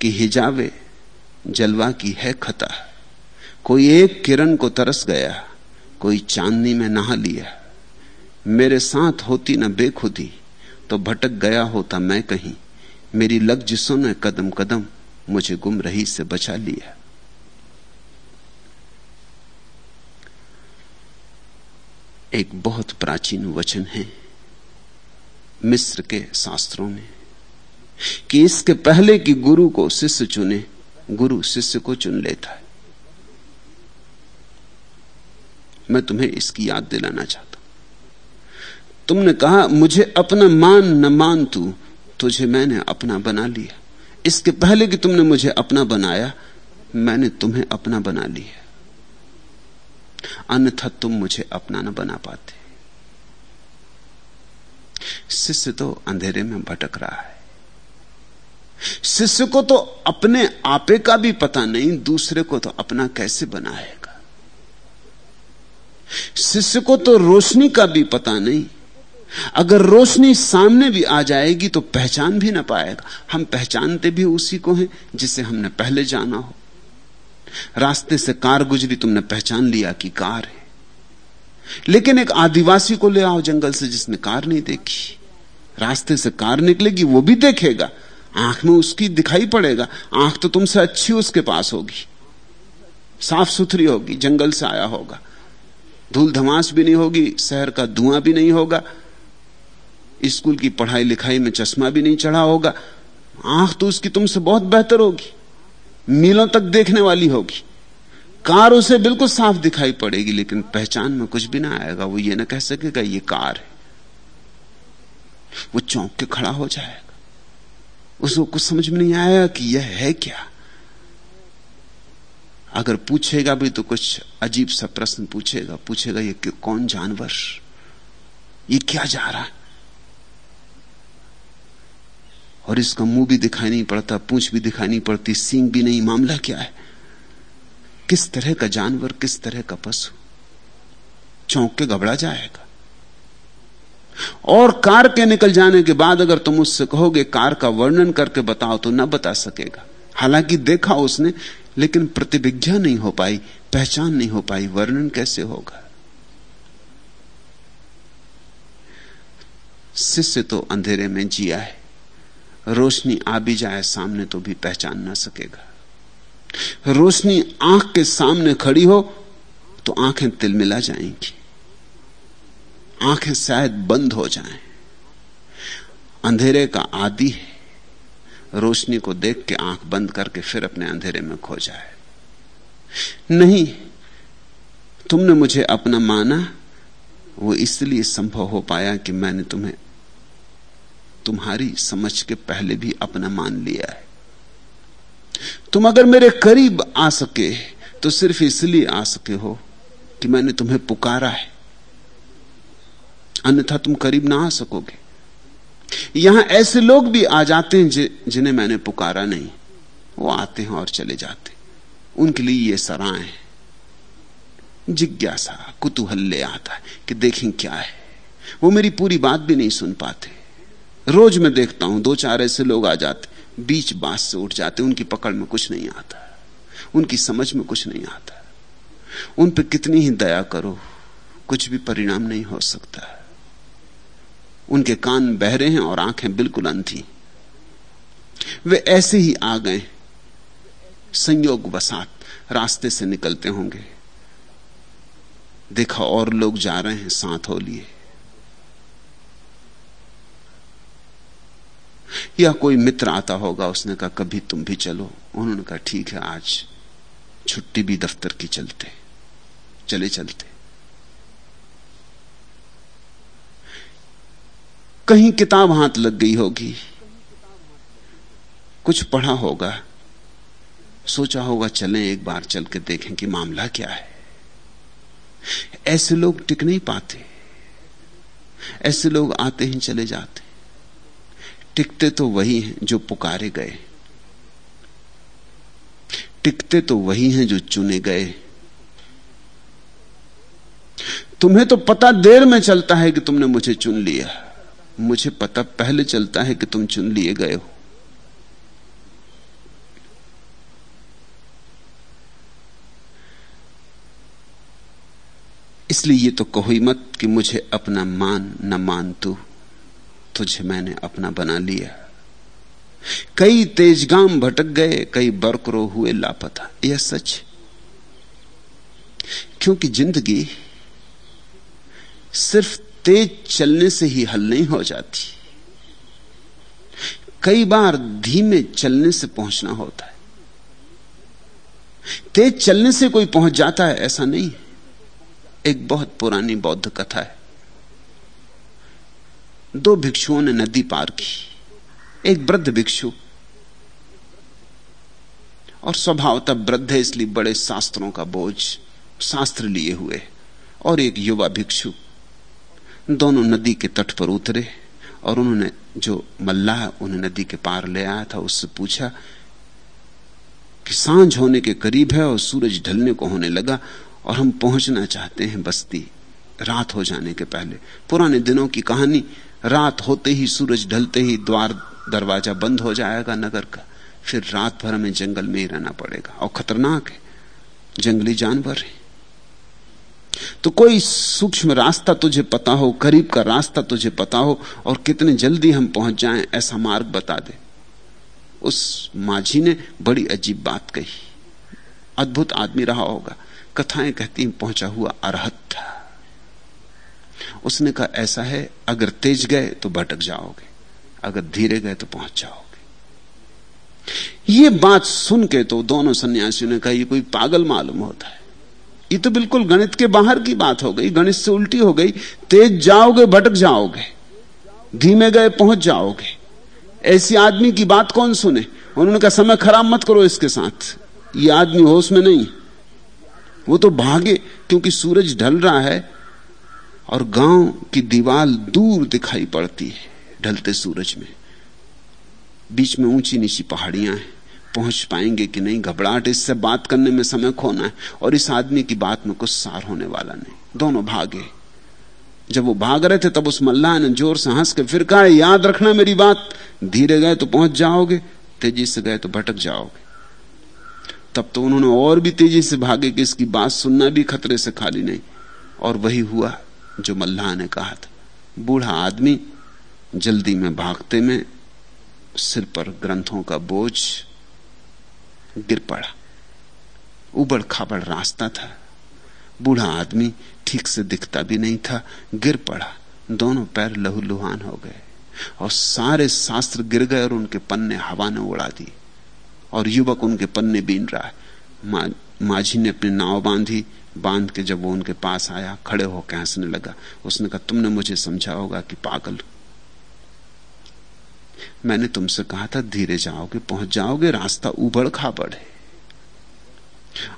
कि हिजाबे जलवा की है खता। कोई एक किरण को तरस गया, कोई चांदनी में नहा लिया। मेरे साथ होती न बेखुदी तो भटक गया होता मैं कहीं। मेरी लग जिसों ने कदम कदम मुझे गुम रही से बचा लिया। एक बहुत प्राचीन वचन है। मिस्र के शास्त्रों में, कि इसके पहले कि गुरु को शिष्य चुने, गुरु शिष्य को चुन लेता है। मैं तुम्हें इसकी याद दिलाना चाहता तुमने कहा, मुझे अपना मान न मान तू, तुझे मैंने अपना बना लिया। इसके पहले कि तुमने मुझे अपना बनाया, मैंने तुम्हें अपना बना लिया। अन्यथा तुम मुझे अपना न बना पाते। शिष्य तो अंधेरे में भटक रहा है। शिष्य को तो अपने आपे का भी पता नहीं, दूसरे को तो अपना कैसे बनाएगा? शिष्य को तो रोशनी का भी पता नहीं। अगर रोशनी सामने भी आ जाएगी तो पहचान भी ना पाएगा। हम पहचानते भी उसी को हैं जिसे हमने पहले जाना हो। रास्ते से कार गुजरी, तुमने पहचान लिया कि कार है। लेकिन एक आदिवासी को ले आओ, जंगल से जिसने कार नहीं देखी। रास्ते से कार निकलेगी, वो भी देखेगा। आँख में उसकी दिखाई पड़ेगा। आँख तो तुमसे अच्छी उसके पास होगी। साफ़ सुथरी होगी, जंगल से आया होगा। धूल धमास भी नहीं होगी, शहर का धुआँ भी नहीं होगा। स्कूल की पढ़ाई लिखाई में चश्मा भी नहीं चढ़ा होगा। आँख तो उसकी तुमसे बहुत बेहतर होगी। मीलों तक देखने वाली होगी। कार उसे बिल्कुल साफ़ दिखाई पड़ेगी, लेकिन पहचान में कुछ भी ना आएगा। वो ये ना कह सकेगा, ये कार है। वो चौंक के खड़ा हो जाएगा। उसको कुछ समझ में नहीं आएगा कि यह है क्या। अगर पूछेगा भी तो कुछ अजीब सा प्रश्न पूछेगा। पूछेगा, ये कौन जानवर? ये क्या जा रहा है? और इसका मुँह भी दिखाई नहीं पड़ता, पूछ भी दिखाई नहीं पड़ती, सींग भी नहीं, मामला क्या है? किस तरह का जानवर, किस तरह का पशु? चौंक के घबरा जाएगा। और कार के निकल जाने के बाद अगर तुम उससे कहोगे, कार का वर्णन करके बताओ तो ना बता सकेगा। हालाँकि देखा उसने, लेकिन प्रतिभिज्ञा नहीं हो पाई, पहचान नहीं हो पाई, वर्णन कैसे होगा? शिष्य तो अंधेरे में जिया है, रोशनी आ भी जाए, सामने तो भी पहचान ना सकेगा। रोशनी आँख के सामने खड़ी हो तो आँखें तिलमिला जाएँगी। आँखें शायद बंद हो जाएँ। अंधेरे का आदि है। रोशनी को देख के आँख बंद करके फिर अपने अंधेरे में खो जाए। नहीं, तुमने मुझे अपना माना, वो इसलिए संभव हो पाया कि मैंने तुम्हें, तुम्हारी समझ के पहले भी अपना मान लिया है। तुम अगर मेरे करीब आ सके तो सिर्फ़ इसलिए आ सके हो कि मैंने तुम्हें पुकारा है। अन्यथा तुम करीब ना आ सकोगे। यहाँ ऐसे लोग भी आ जाते हैं जिन्हें मैंने पुकारा नहीं। वो आते हैं और चले जाते उनके लिए ये सराय है। जिज्ञासा, कुतूहल ले आता है कि देखें क्या है। वो मेरी पूरी बात भी नहीं सुन पाते। रोज मैं देखता हूँ दो चार ऐसे लोग आ जाते बीच बाँस से उठ जाते उनकी पकड़ में कुछ नहीं आता। उनकी समझ में कुछ नहीं आता। उन पर कितनी ही दया करो, कुछ भी परिणाम नहीं हो सकता। उनके कान बहरे हैं और आँखें बिल्कुल अंधी। वे ऐसे ही आ गए। संयोग वसात रास्ते से निकलते होंगे। देखा और लोग जा रहे हैं साथ हो लिए। या कोई मित्र आता होगा, उसने कहा, कभी तुम भी चलो। उन्होंने कहा, ठीक है, आज छुट्टी भी दफ्तर की चलते, चले चलते। कहीं किताब हाथ लग गई होगी, कुछ पढ़ा होगा, सोचा होगा, चलें, एक बार चल के देखें कि मामला क्या है। ऐसे लोग टिक नहीं पाते, ऐसे लोग आते ही चले जाते। टिकते तो वही हैं जो पुकारे गए। टिकते तो वही हैं जो चुने गए। तुम्हें तो पता देर में चलता है कि तुमने मुझे चुन लिया। मुझे पता पहले चलता है कि तुम चुन लिए गए हो। इसलिए ये तो कहो ही मत कि मुझे अपना मान न मान तू। तुझे मैंने अपना बना लिया। कई तेजगाम भटक गए, कई बरकरो हुए लापता। यह सच? क्योंकि ज़िंदगी सिर्फ़ तेज चलने से ही हल नहीं हो जाती। कई बार धीमे चलने से पहुँचना होता है। तेज चलने से कोई पहुँच जाता है, ऐसा नहीं। एक बहुत पुरानी बौद्ध कथा है। दो भिक्षुओं ने नदी पार की। एक वृद्ध भिक्षु। और स्वभावतः वृद्ध है, इसलिए बड़े शास्त्रों का बोझ शास्त्र लिए हुए। और एक युवा भिक्षु। दोनों नदी के तट पर उतरे, और उन्होंने जो मल्लाह उन्हें नदी के पार ले आया था। उससे पूछा कि साँझ होने के करीब है, और सूरज ढलने को होने लगा, और हम पहुँचना चाहते हैं बस्ती, रात हो जाने के पहले। पुराने दिनों की कहानी रात होते ही सूरज ढलते ही द्वार दरवाज़ा बंद हो जाएगा नगर का। फिर रात भर हमें जंगल में ही रहना पड़ेगा। और खतरनाक है। जंगली जानवर है। तो कोई सूक्ष्म रास्ता तुझे पता हो, करीब का रास्ता तुझे पता हो, और कितने जल्दी हम पहुँच जाएँ, ऐसा मार्ग बता दे। उस माझी ने बड़ी अजीब बात कही। अद्भुत आदमी रहा होगा। कथाएँ कहती पहुँचा हुआ अरहत था। उसने कहा, ऐसा है, अगर तेज गए तो भटक जाओगे, अगर धीरे गए तो पहुँच जाओगे. ये बात सुन के तो दोनों सन्यासियों ने कहा, ये कोई पागल मालूम होता है। ये तो बिल्कुल गणित के बाहर की बात हो गई, गणित से उल्टी हो गई। तेज जाओगे, भटक जाओगे, धीमे गए, पहुँच जाओगे। ऐसी आदमी की बात कौन सुने? उन्होंने कहा, समय खराब मत करो इसके साथ। ये आदमी होश में नहीं। वो तो भागे, क्योंकि सूरज ढल रहा है और गाँव की दीवार दूर दिखाई पड़ती है ढलते सूरज में। बीच में ऊँची नीची पहाड़ियाँ हैं। पहुँच पाएँगे कि नहीं? घबराहट, इससे बात करने में समय खोना है और इस आदमी की बात में कुछ सार होने वाला नहीं। दोनों भागे। जब वो भाग रहे थे, तब उस मल्लाह ने ज़ोर से हंस के, फिर कहा याद रखना मेरी बात। धीरे गए तो पहुँच जाओगे। तेज़ी से गए तो भटक जाओगे। तब तो उन्होंने और भी तेज़ी से भागे कि इसकी बात सुनना भी खतरे से खाली नहीं। और वही हुआ। जो मल्लाह ने कहा था। बूढ़ा आदमी जल्दी में भागते में सिर पर ग्रंथों का बोझ गिर पड़ा। उबड़ खाबड़ रास्ता था। बूढ़ा आदमी ठीक से दिखता भी नहीं था, गिर पड़ा। दोनों पैर लहूलुहान हो गए और सारे शास्त्र गिर गए और उनके पन्ने हवा ने उड़ा दी और युवक उनके पन्ने बीन रहा है। माझी ने अपनी नाव बांधी बाँध के जब वो उनके पास आया, खड़े होकर हंसने लगा। उसने कहा, तुमने मुझे समझा होगा कि पागल मैंने तुमसे कहा था, धीरे जाओगे, पहुँच जाओगे, रास्ता उबड़ खाबड़ है।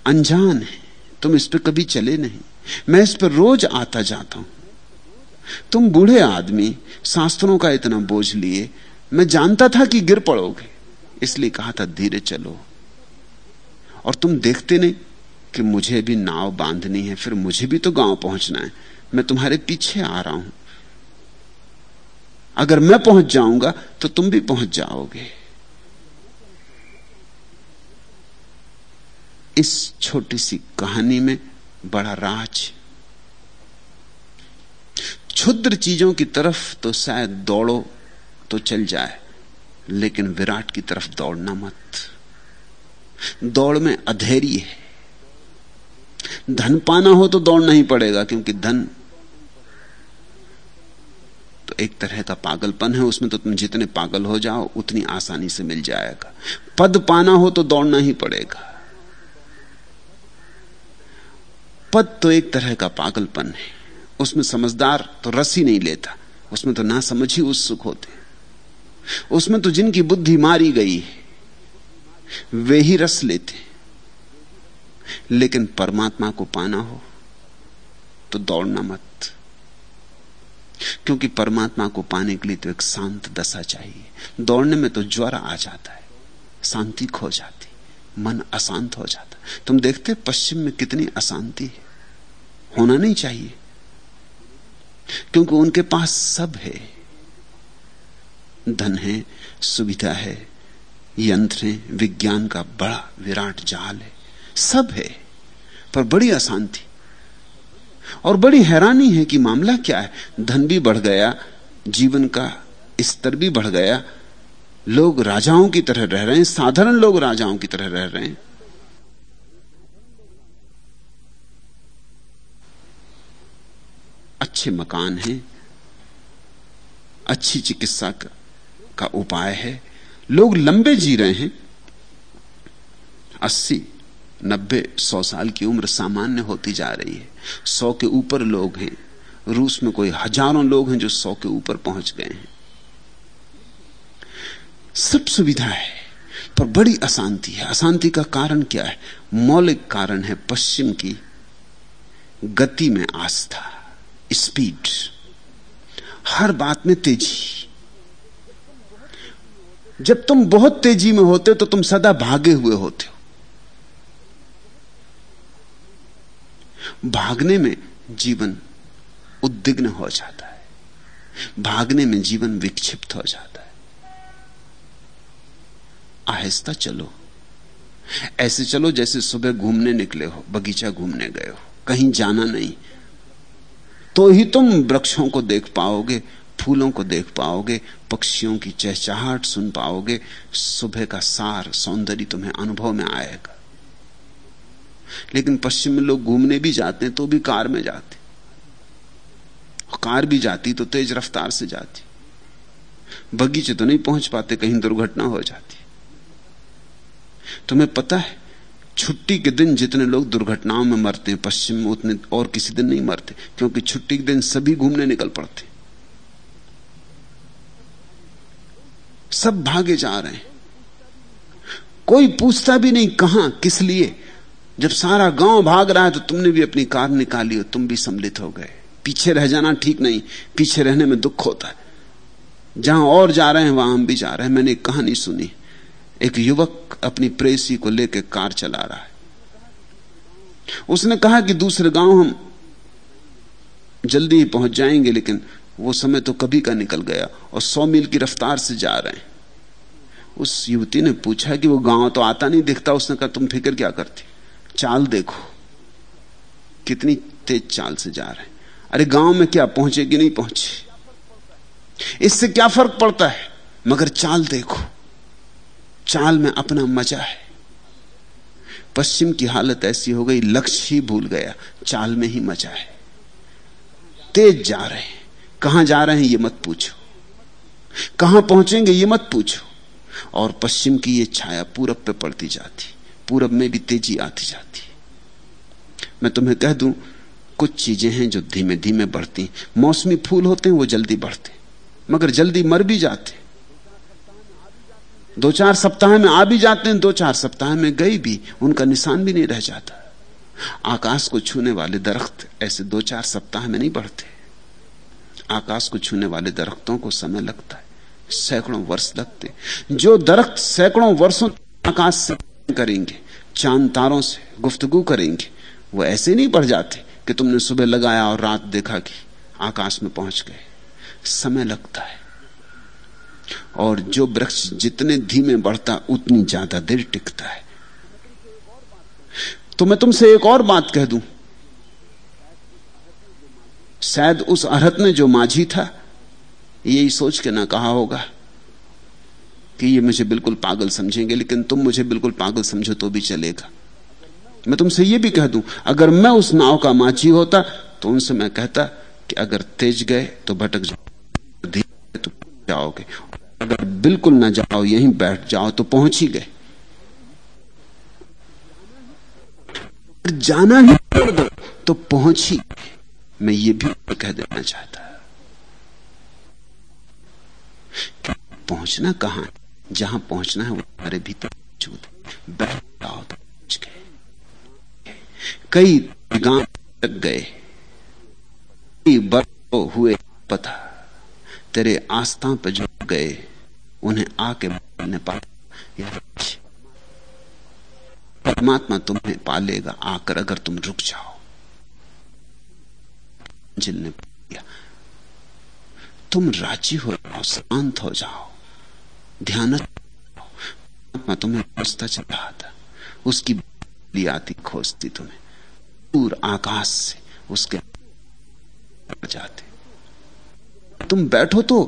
अनजान है। तुम इस पर कभी चले नहीं। मैं इस पर रोज आता जाता हूँ। तुम बूढ़े आदमी, शास्त्रों का इतना बोझ लिए, मैं जानता था कि गिर पड़ोगे। इसलिए कहा था, धीरे चलो। और तुम देखते नहीं। कि मुझे भी नाव बांधनी है, फिर मुझे भी तो गाँव पहुँचना है। मैं तुम्हारे पीछे आ रहा हूँ। अगर मैं पहुँच जाऊँगा तो तुम भी पहुँच जाओगे। इस छोटी सी कहानी में बड़ा राज। क्षुद्र चीज़ों की तरफ़ तो शायद दौड़ो तो चल जाए, लेकिन विराट की तरफ़ दौड़ना मत। दौड़ में अधेरी है। धन पाना हो तो दौड़ना ही पड़ेगा, क्योंकि धन तो एक तरह का पागलपन है, उसमें तो तुम जितने पागल हो जाओ, उतनी आसानी से मिल जाएगा। पद पाना हो तो दौड़ना ही पड़ेगा। पद तो एक तरह का पागलपन है, उसमें समझदार तो रस ही नहीं लेता, उसमें तो ना समझ ही उत्सुक होते। उसमें तो जिनकी बुद्धि मारी गई है, वे ही रस लेते लेकिन परमात्मा को पाना हो तो दौड़ना मत। क्योंकि परमात्मा को पाने के लिए तो एक शांत दशा चाहिए। दौड़ने में तो ज्वर आ जाता है, शांति खो जाती, मन अशांत हो जाता। तुम देखते पश्चिम में कितनी अशांति है? होना नहीं चाहिए। क्योंकि उनके पास सब है। धन है, सुविधा है, यंत्र है, विज्ञान का बड़ा विराट जाल है। सब है पर बड़ी अशांति और बड़ी हैरानी है कि मामला क्या है। धन भी बढ़ गया जीवन का स्तर भी बढ़ गया। लोग राजाओं की तरह रह रहे हैं साधारण लोग राजाओं की तरह रह रहे हैं। अच्छे मकान हैं अच्छी चिकित्सा का, का उपाय है। लोग लंबे जी रहे हैं। अस्सी नब्बे, सौ साल की उम्र सामान्य होती जा रही है। सौ के ऊपर लोग हैं। रूस में कोई हज़ारों लोग हैं जो सौ के ऊपर पहुँच गए हैं। सब सुविधा है, पर बड़ी अशांति है। अशांति का कारण क्या है? मौलिक कारण है पश्चिम की गति में आस्था, स्पीड। हर बात में तेज़ी। जब तुम बहुत तेज़ी में होते हो तो तुम सदा भागे हुए होते हो। भागने में जीवन उद्विग्न हो जाता है। भागने में जीवन विक्षिप्त हो जाता है। आहिस्ता चलो। ऐसे चलो जैसे सुबह घूमने निकले हो, बगीचा घूमने गए हो। कहीं जाना नहीं। तो ही तुम वृक्षों को देख पाओगे, फूलों को देख पाओगे, पक्षियों की चहचहाट सुन पाओगे। सुबह का सार सौंदर्य तुम्हें अनुभव में आएगा। लेकिन पश्चिम में लोग घूमने भी जाते हैं तो भी कार में जाते कार भी जाती तो तेज रफ्तार से जाती। बगीचे तो नहीं पहुँच पाते, कहीं दुर्घटना हो जाती। तुम्हें पता है, छुट्टी के दिन जितने लोग दुर्घटनाओं में मरते हैं, पश्चिम में उतने और किसी दिन नहीं मरते, क्योंकि छुट्टी के दिन सभी घूमने निकल पड़ते सब भागे जा रहे हैं। कोई पूछता भी नहीं कहाँ, किस लिए जब सारा गाँव भाग रहा है तो तुमने भी अपनी कार निकाली और तुम भी सम्मिलित हो गए। पीछे रह जाना ठीक नहीं, पीछे रहने में दुख होता है। जहाँ और जा रहे हैं, वहाँ हम भी जा रहे हैं। मैंने एक कहानी सुनी। एक युवक अपनी प्रेसी को लेकर कार चला रहा है। उसने कहा कि दूसरे गाँव हम जल्दी ही पहुँच जाएँगे, लेकिन वो समय तो कभी का निकल गया और सौ मील की रफ्तार से जा रहे हैं। उस युवती ने पूछा कि वो गाँव तो आता नहीं, दिखता उसने कहा, तुम फ़िक्र क्या करती? चाल देखो। कितनी तेज चाल से जा रहे हैं। अरे गाँव में क्या पहुँचे कि नहीं पहुँचे? इससे क्या फ़र्क पड़ता है? मगर चाल देखो। चाल में अपना मज़ा है। पश्चिम की हालत ऐसी हो गई, लक्ष्य ही भूल गया। चाल में ही मज़ा है। तेज जा रहे हैं। कहाँ जा रहे हैं ये मत पूछो। कहाँ पहुँचेंगे ये मत पूछो। और पश्चिम की ये छाया पूरब पे पड़ती जाती। पूरब में भी तेज़ी आती जाती है। मैं तुम्हें कह दूँ, कुछ चीज़ें हैं जो धीमे धीमे बढ़ती मौसमी फूल होते हैं, वो जल्दी बढ़ते मगर जल्दी मर भी जाते दो चार सप्ताह में आ भी जाते हैं, दो चार सप्ताह में गई भी, उनका निशान भी नहीं रह जाता। आकाश को छूने वाले दरख्त ऐसे दो चार सप्ताह में नहीं बढ़ते। आकाश को छूने वाले दरख्तों को समय लगता है, सैकड़ों वर्ष लगते जो दरख्त सैकड़ों वर्षों आकाश से करेंगे, चाँद तारों से गुफ्तगु करेंगे। वो ऐसे नहीं बढ़ जाते कि तुमने सुबह लगाया और रात देखा कि आकाश में पहुँच गए। समय लगता है। और जो वृक्ष जितने धीमे बढ़ता, उतनी ज़्यादा देर टिकता है। तो मैं तुमसे एक और बात कह दूँ। शायद उस अरहत ने जो माझी था, यही सोच के ना कहा होगा। कि ये मुझे बिल्कुल पागल समझेंगे, लेकिन तुम मुझे बिल्कुल पागल समझो तो भी चलेगा। मैं तुमसे ये भी कह दूँ, अगर मैं उस नाव का माची होता तो उनसे मैं कहता कि अगर तेज गए तो भटक जाओ, धीरे तो जाओगे। अगर बिल्कुल ना जाओ, यहीं बैठ जाओ तो पहुँच ही गए। जाना ही तो पहुँच ही मैं ये भी कह देना चाहता। पहुँचना कहाँ जहाँ पहुँचना है वो तुम्हारे भीतर मौजूद है। बैठ जाओ तो पहुँच गए। कई गाँव लग गए। कई हुए पता। तेरे आस्था पे जो गए, उन्हें आके ने पा परमात्मा तुम्हें पालेगा आकर अगर तुम रुक जाओ। जिल ने किया तुम राज़ी हो जाओ, शांत हो जाओ। ध्यान तुम्हें खोजता चला आता उसकी आती खोजती तुम्हें। दूर आकाश से उसके जाते। तुम बैठो तो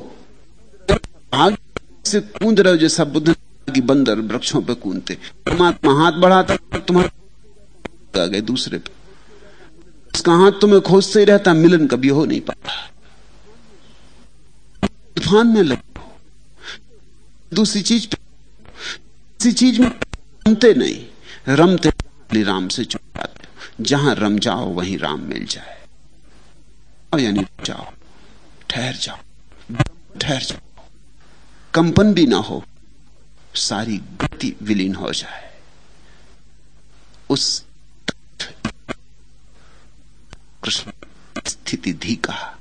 भाग से कूद रहे हो जैसा बुद्ध की बंदर वृक्षों पे कूदते। परमात्मा हाथ बढ़ाता तुम्हारा गए दूसरे पे। उसका हाथ तुम्हें खोजते ही रहता, मिलन कभी हो नहीं पाता। तूफ़ान में लगो दूसरी चीज़ पे किसी चीज़ में रमते नहीं। रमते राम से चुप जाते जहाँ रम जाओ, वहीं राम मिल जाए। यानी जाओ। ठहर जाओ। ठहर जाओ। कंपन भी ना हो। सारी गति विलीन हो जाए। उस कृष्ण स्थिति धी कहा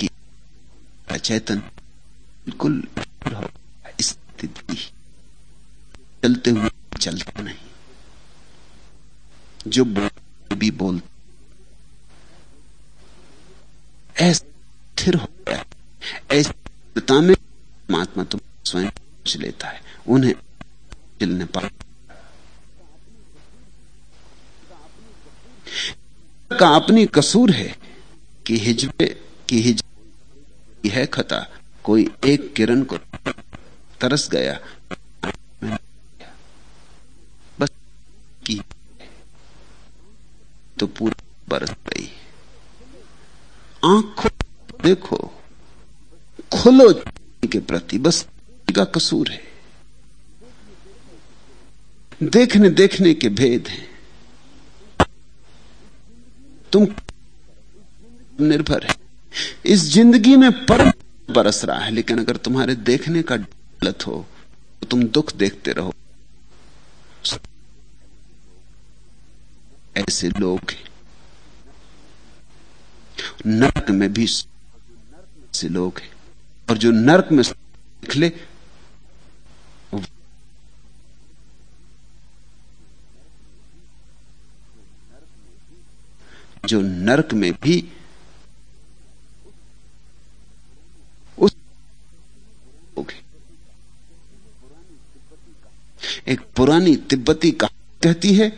कि चेतन बिल्कुल स्थिति चलते हुए चलता नहीं। जो बोल भी बोलते स्थिर हो। गया ऐसी में महात्मा तुम स्वयं सोच लेता है। उन्हें चिलने पा का अपनी कसूर है कि हिजबे की हिज है खता। कोई एक किरण को तरस गया। बस की तो पूरा बरस गई। आँख देखो, खुलो के प्रति, बस का कसूर है। देखने देखने के भेद हैं। तुम निर्भर है। इस ज़िंदगी में पर बरस रहा है, लेकिन अगर तुम्हारे देखने का गलत हो तो तुम दुख देखते रहो। ऐसे लोग नरक में भी ऐसे लोग हैं। और जो नरक में निकले, जो नरक में भी उस एक पुरानी तिब्बती कहा कहती है।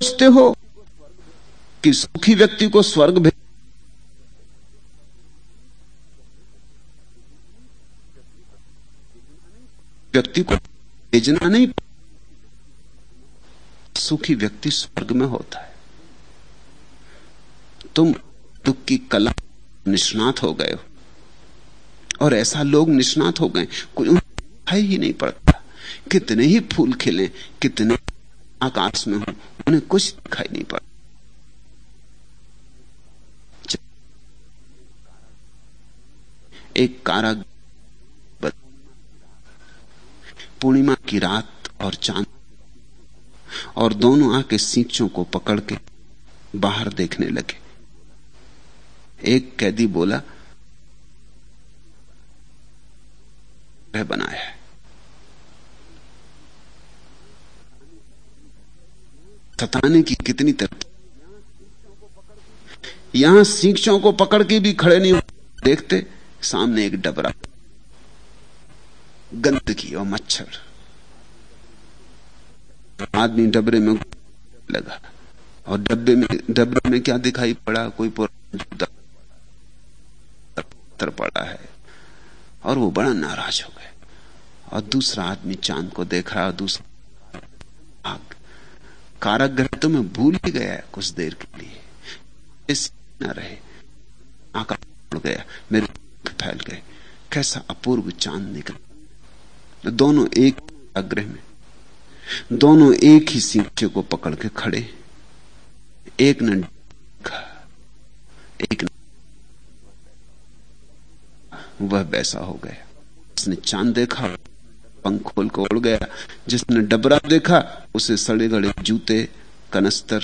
सोचते हो कि सुखी व्यक्ति को स्वर्ग भेज व्यक्ति को भेजना नहीं। सुखी व्यक्ति स्वर्ग में होता है। तुम दुख की कला निष्णात हो गए हो। और ऐसा लोग निष्णात हो गए। कोई उन्हें ही नहीं पड़ता। कितने ही फूल खिले, कितने आकाश में हो, उन्हें कुछ दिखाई नहीं पड़ता। एक काराग पूर्णिमा की रात और चाँद। और दोनों आके सींचों को पकड़ के बाहर देखने लगे। एक कैदी बोला वह बनाया है। सताने की कितनी तरफ़ यहाँ सींचों को पकड़ के भी खड़े नहीं देखते सामने एक डबरा, गंदगी और मच्छर। आदमी डबरे में लगा और डब्बे में डब्बे में क्या दिखाई पड़ा? कोई पत्थर पड़ा है। और वो बड़ा नाराज़ हो गए। और दूसरा आदमी चाँद को देख रहा दूसरा आग। कारागृह तो मैं भूल ही गया कुछ देर के लिए। न रहे। उड़ गया। मेरे फैल गए। कैसा अपूर्व चाँद निकल। दोनों एक आग्रह में। दोनों एक ही सिंचे को पकड़ के खड़े। एक ने एक वह वैसा हो गया। जिसने चाँद देखा, पंख खोल को उड़ गया। जिसने डबरा देखा, उसे सड़े गड़े जूते, कनस्तर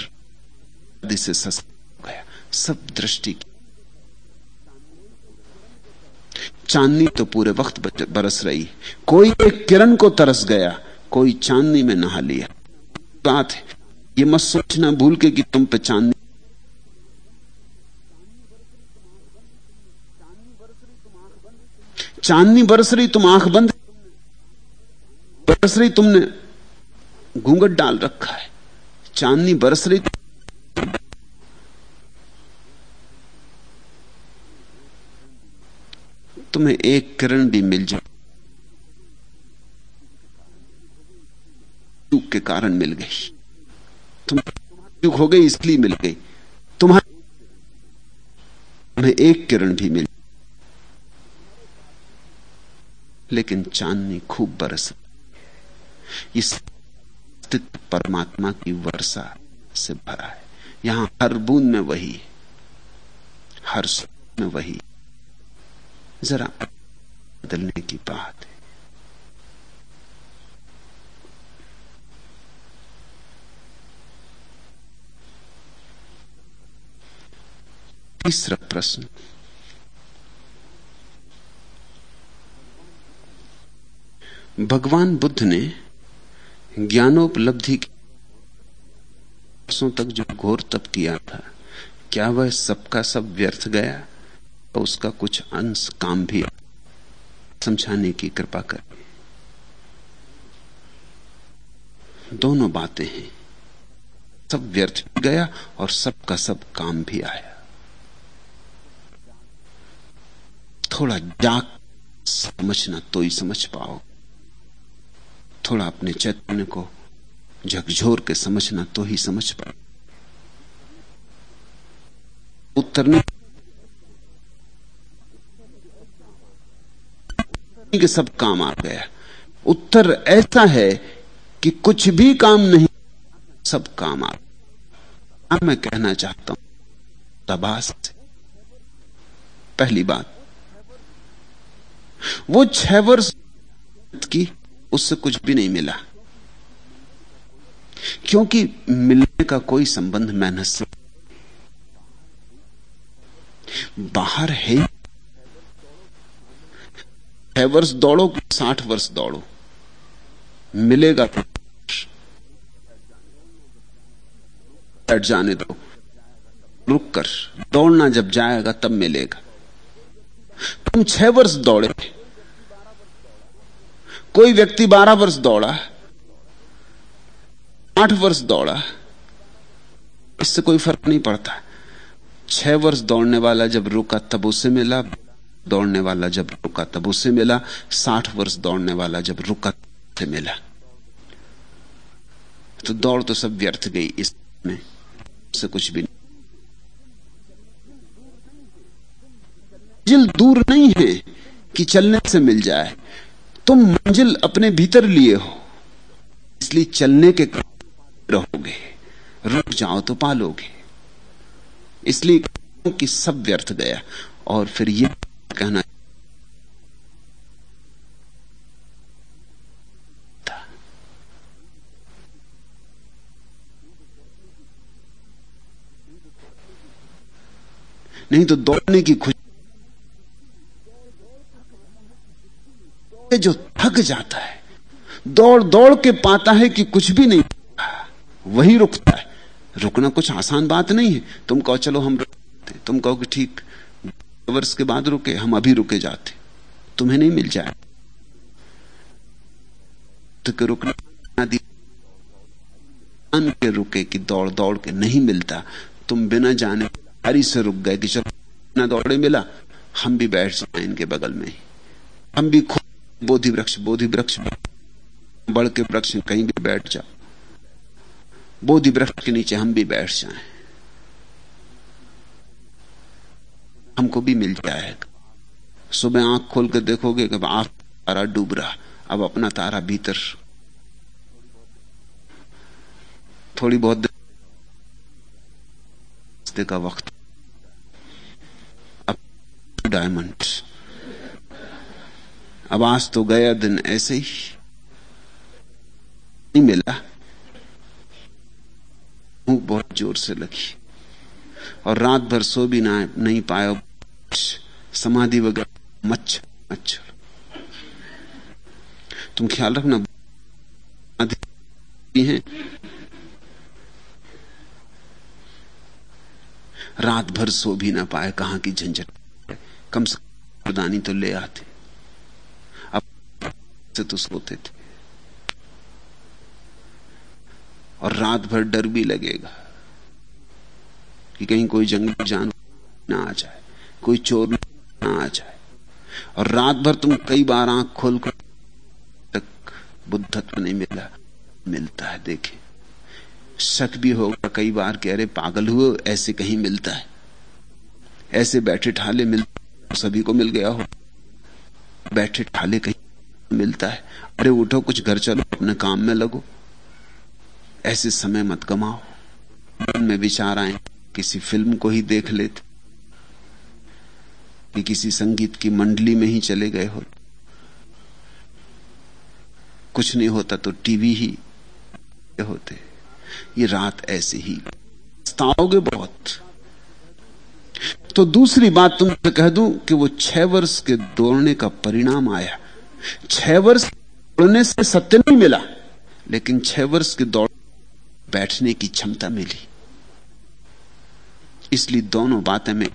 आदि से सस गया। सब दृष्टि की। चांदनी तो पूरे वक्त बरस रही। कोई एक किरण को तरस गया, कोई चांदनी में नहा लिया। बात है, ये मत सोचना भूल के कि तुम पे चांदनी चांदनी बरस रही, तुम आँख बंद बरस रही, तुमने घूंघट डाल रखा है। चांदनी बरस रही तुम्हें एक किरण भी मिल जाए। चूक के कारण मिल गई। तुम चूक हो गई इसलिए मिल गई। तुम्हारे तुम्हें एक किरण भी मिल लेकिन चांदनी खूब बरस। इस परमात्मा की वर्षा से भरा है। यहाँ हर बूंद में वही, हर में वही। जरा बदलने की बात है। तीसरा प्रश्न भगवान बुद्ध ने ज्ञानोपलब्धि वर्षों तक जो घोर तप किया था, क्या वह सबका सब व्यर्थ गया? तो उसका कुछ अंश काम भी समझाने की कृपा कर। दोनों बातें हैं। सब व्यर्थ गया और सबका सब काम भी आया। थोड़ा जाग समझना तो ही समझ पाओ थोड़ा अपने चैतन्य को झकझोर के समझना तो ही समझ पाओ उत्तर के सब काम आ गया। उत्तर ऐसा है कि कुछ भी काम नहीं, सब काम आ अब मैं कहना चाहता हूँ, तबास से। पहली बात, वो छह वर्ष की उससे कुछ भी नहीं मिला। क्योंकि मिलने का कोई संबंध मेहनत से बाहर है। छह वर्ष दौड़ो साठ वर्ष दौड़ो। मिलेगा तो बैठ जाने दो। रुक कर, दौड़ना जब जाएगा तब मिलेगा। तुम छह वर्ष दौड़े कोई व्यक्ति बारह वर्ष दौड़ा आठ वर्ष दौड़ा इससे कोई फ़र्क नहीं पड़ता। छह वर्ष दौड़ने वाला जब रुका, तब उसे मिला, दौड़ने वाला जब रुका, तब उसे मिला, साठ वर्ष दौड़ने वाला जब रुका से मिला। तो दौड़ तो सब व्यर्थ गई, इसमें से कुछ भी मंजिल दूर नहीं है कि चलने से मिल जाए। तुम मंजिल अपने भीतर लिए हो। इसलिए चलने के रहोगे। रुक जाओ तो पालोगे। इसलिए कि सब व्यर्थ गया। और फिर यह कहना नहीं तो दौड़ने की खुशी जो थक जाता है, दौड़ दौड़ के पाता है कि कुछ भी नहीं वही रुकता है। रुकना कुछ आसान बात नहीं है। तुम कहो, चलो हम रुकते तुम कहो कि, ठीक वर्ष के बाद रुके, हम अभी रुके जाते तुम्हें नहीं मिल जाए। तो रुकना के रुके कि दौड़ दौड़ के नहीं मिलता। तुम बिना जाने हरी से रुक गए कि, चलो, ना दौड़े मिला, हम भी बैठ जाए इनके बगल में हम भी खुद बोधि वृक्ष बोधि वृक्ष बढ़ के वृक्ष कहीं भी बैठ जाओ। बोधि वृक्ष के नीचे हम भी बैठ जाएँ। हमको भी मिल जाएगा सुबह आँख खोल कर देखोगे कि आँख तारा डूब रहा। अब अपना तारा भीतर। थोड़ी बहुत का वक्त। अब डायमंड अब आज तो गया दिन ऐसे ही नहीं मिला। भूख बहुत ज़ोर से लगी और रात भर सो भी ना, नहीं पाया। समाधि वगैरह मच्छर मच्छर तुम ख्याल रखना हैं। रात भर सो भी ना पाए कहाँ की झंझट। कम से कम तो ले आते। से तो सोते थे। और रात भर डर भी लगेगा कि कहीं कोई जंगली जान ना आ जाए, कोई चोर ना आ जाए। और रात भर तुम कई बार आँख खोलकर तक बुद्धत्व नहीं मिला, मिलता है, देखे। शक भी होगा कई बार कह रहे पागल हुए ऐसे कहीं मिलता है। ऐसे बैठे ठाले मिलते सभी को मिल गया हो। बैठे ठाले कहीं मिलता है। अरे उठो, कुछ घर चलो, अपने काम में लगो। ऐसे समय मत गमाओ मन में विचार आए, किसी फ़िल्म को ही देख लेते। कि किसी संगीत की मंडली में ही चले गए हो। कुछ नहीं होता तो टीवी ही होते। ये रात ऐसे ही। पछताओगे बहुत। तो दूसरी बात तुमसे कह दूँ कि वो छह वर्ष के दौड़ने का परिणाम आया। छह वर्ष दौड़ने से सत्य नहीं मिला, लेकिन छह वर्ष के दौड़ बैठने की क्षमता मिली। इसलिए दोनों बातें में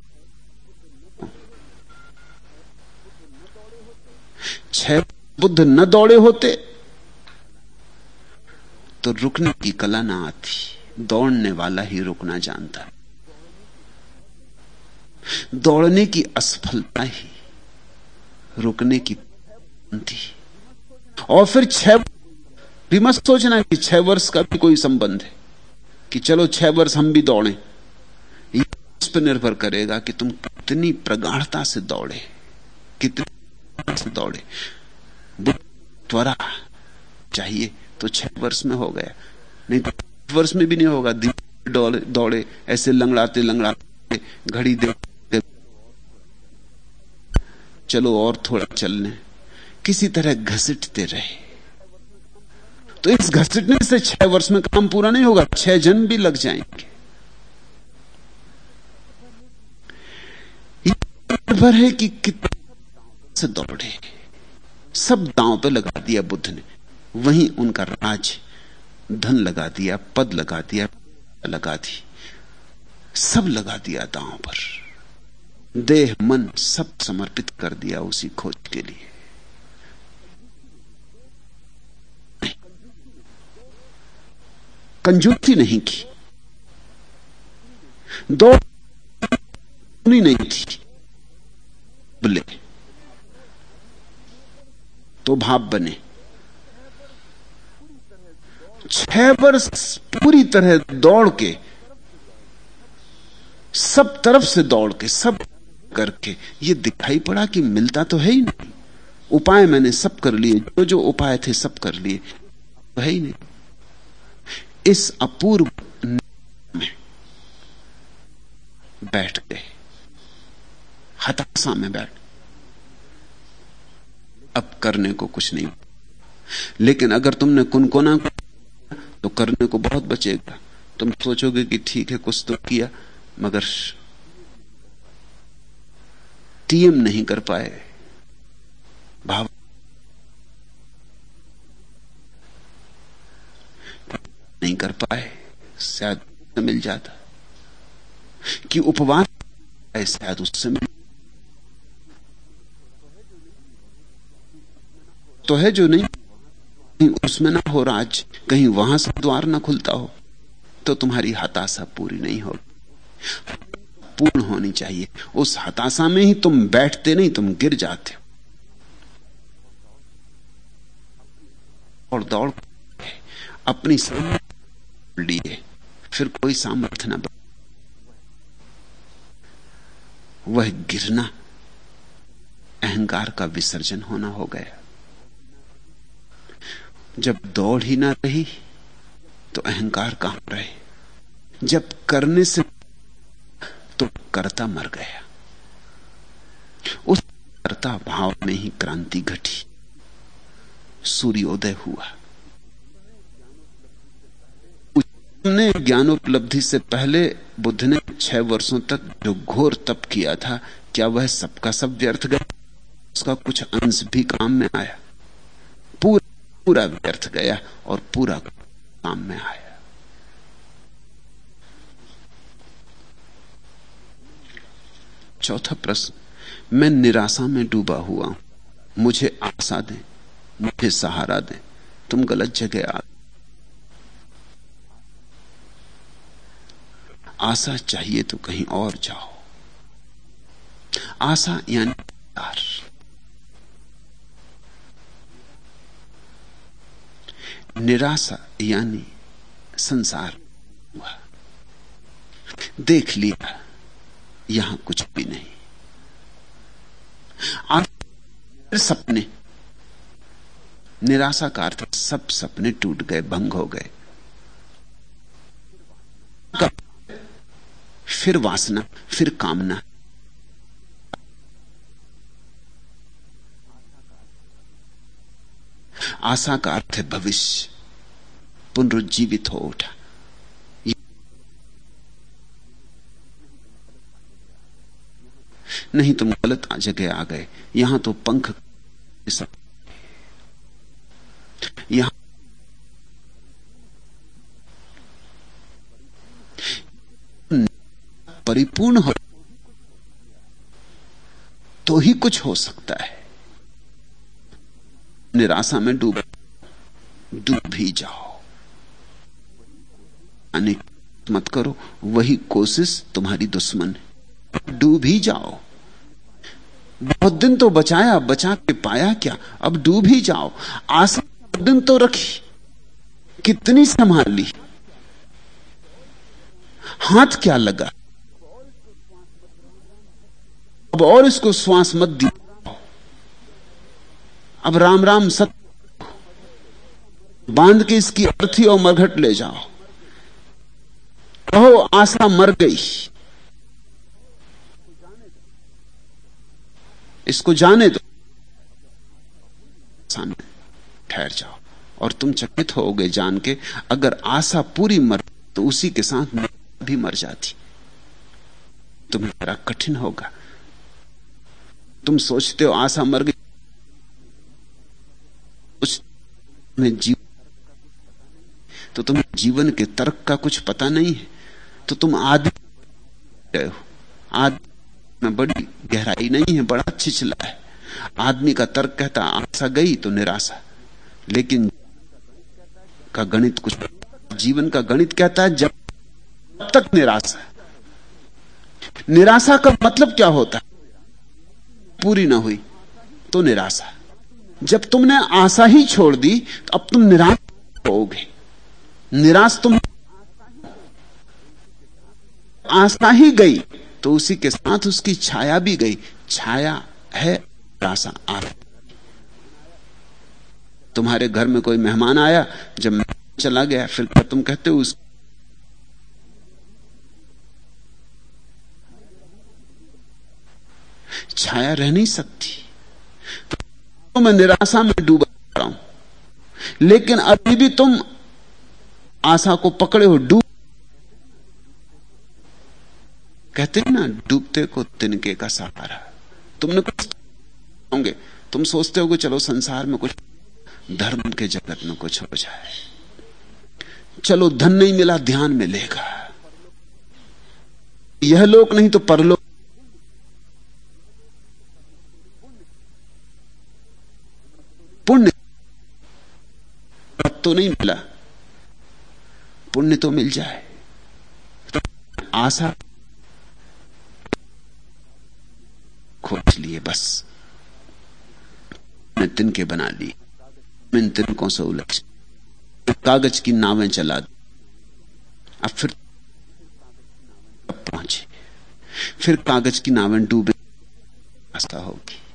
छह बुद्ध न दौड़े होते तो रुकने की कला ना आती, दौड़ने वाला ही रुकना जानता। दौड़ने की असफलता ही, रुकने की थी और फिर छह भी मत सोचना कि छह वर्ष का भी कोई संबंध है, कि चलो छह वर्ष हम भी दौड़े। इस पर निर्भर करेगा कि तुम कितनी प्रगाढ़ता से दौड़े, कितनी से दौड़े। त्वरा चाहिए तो छह वर्ष में हो गया। नहीं तो वर्ष में भी नहीं होगा। दौड़े ऐसे लंगड़ाते लंगड़ाते, घड़ी दे चलो और थोड़ा चलने। किसी तरह घसीटते रहे। तो इस घसीटने से छह वर्ष में काम पूरा नहीं होगा, छह जन भी लग जाएँगे। निर्भर है कि कितने से दौड़े। सब दांव पे लगा दिया बुद्ध ने। वहीं उनका राज धन लगा दिया, पद लगा दिया, लगा दी। सब लगा दिया दांव पर। देह, मन सब समर्पित कर दिया उसी खोज के लिए। कंजूसी नहीं की। दो नहीं थी बोले। तो भाप बने। छह वर्ष पूरी तरह दौड़ के, सब तरफ़ से दौड़ के, सब करके, ये दिखाई पड़ा कि मिलता तो है ही नहीं। उपाय मैंने सब कर लिए, जो जो उपाय थे सब कर लिए। तो है ही नहीं। इस अपूर्व में बैठ गए। हताशा में बैठ अब करने को कुछ नहीं। लेकिन अगर तुमने कुनकोना तो करने को बहुत बचेगा। तुम सोचोगे कि ठीक है, कुछ तो किया, मगर टीएम नहीं कर पाए। भाव नहीं कर पाए, शायद मिल जाता। कि उपवास शायद उससे मिल तो है जो नहीं, कहीं उसमें ना हो राज, कहीं वहाँ से द्वार ना खुलता हो तो तुम्हारी हताशा पूरी नहीं हो। पूर्ण होनी चाहिए। उस हताशा में ही तुम बैठते नहीं, तुम गिर जाते हो। और दौड़ अपनी लिए। फिर कोई सामर्थ्य ना वह गिरना, अहंकार का विसर्जन होना हो गया। जब दौड़ ही ना रही तो अहंकार कहाँ रहे? जब करने से तो करता मर गया। दाता भाव में ही क्रांति घटी। सूर्योदय हुआ। ने ज्ञानोपलब्धि से पहले बुद्ध ने छह वर्षों तक जो घोर तप किया था, क्या वह सबका सब व्यर्थ गया? उसका कुछ अंश भी काम में आया। पूरा पूरा व्यर्थ गया और पूरा काम में आया। चौथा प्रश्न, मैं निराशा में डूबा हुआ हूँ। मुझे आशा दें, मुझे सहारा दें। तुम गलत जगह आ आशा चाहिए तो कहीं और जाओ। आशा यानी निराशा यानी संसार हुआ। देख लिया, यहाँ कुछ भी नहीं। सपने। निराशा का अर्थ सब सपने टूट गए, भंग हो गए। फिर वासना, फिर कामना। आशा का अर्थ है भविष्य। पुनरुज्जीवित हो उठा। नहीं तुम गलत जगह आ गए। यहाँ तो पंख यहाँ परिपूर्ण हो तो ही कुछ हो सकता है। निराशा में डूब डूब ही जाओ। मत करो, वही कोशिश तुम्हारी दुश्मन है। डूब ही जाओ। बहुत दिन तो बचाया, बचा के पाया क्या? अब डूब ही जाओ। आशा दिन तो रखी। कितनी संभाल? हाथ क्या लगा? अब और इसको श्वास मत दी अब राम राम सत्य बाँध के इसकी अर्थी और मरघट ले जाओ। कहो, आशा मर गई। इसको जाने दो। ठहर जाओ। और तुम चकित होगे जान के, अगर आशा पूरी मर तो उसी के साथ भी मर जाती। तुम्हें बड़ा कठिन होगा। तुम सोचते हो आशा मर गई। में जीव तो तुम्हें जीवन के तर्क का कुछ पता नहीं है। तो तुम आदमी हो। आदमी में बड़ी गहराई नहीं है, बड़ा छिछला है। आदमी का तर्क कहता, आशा गई तो निराशा। लेकिन का गणित कुछ जीवन का गणित कहता है, जब तक निराशा निराशा का मतलब क्या होता है? पूरी ना हुई तो निराशा। जब तुमने आशा ही छोड़ दी तो अब तुम निराश होगे। निराश तुम आशा ही गई तो उसी के साथ उसकी छाया भी गई। छाया है निराशा, आशा। तुम्हारे घर में कोई मेहमान आया, जब चला गया, फिर तुम कहते हो, उस छाया रह नहीं सकती। तो मैं निराशा में डूबा रहा हूँ। लेकिन अभी भी तुम आशा को पकड़े हो, डूब कहते हैं ना, डूबते को तिनके का सहारा। तुमने कुछ होंगे। तुम सोचते हो चलो संसार में कुछ धर्म के जगत में कुछ हो जाए। चलो धन नहीं मिला, ध्यान मिलेगा यह लोक नहीं तो परलोक पुण्य। तो नहीं मिला। पुण्य तो मिल जाए। आशा खोज लिए बस। मैं तिनके बना ली। मैं तिनकों से उलझ कागज़ की नावें चला दी। अब फिर पहुँचे। फिर कागज़ की नावें डूबे। रास्ता होगी।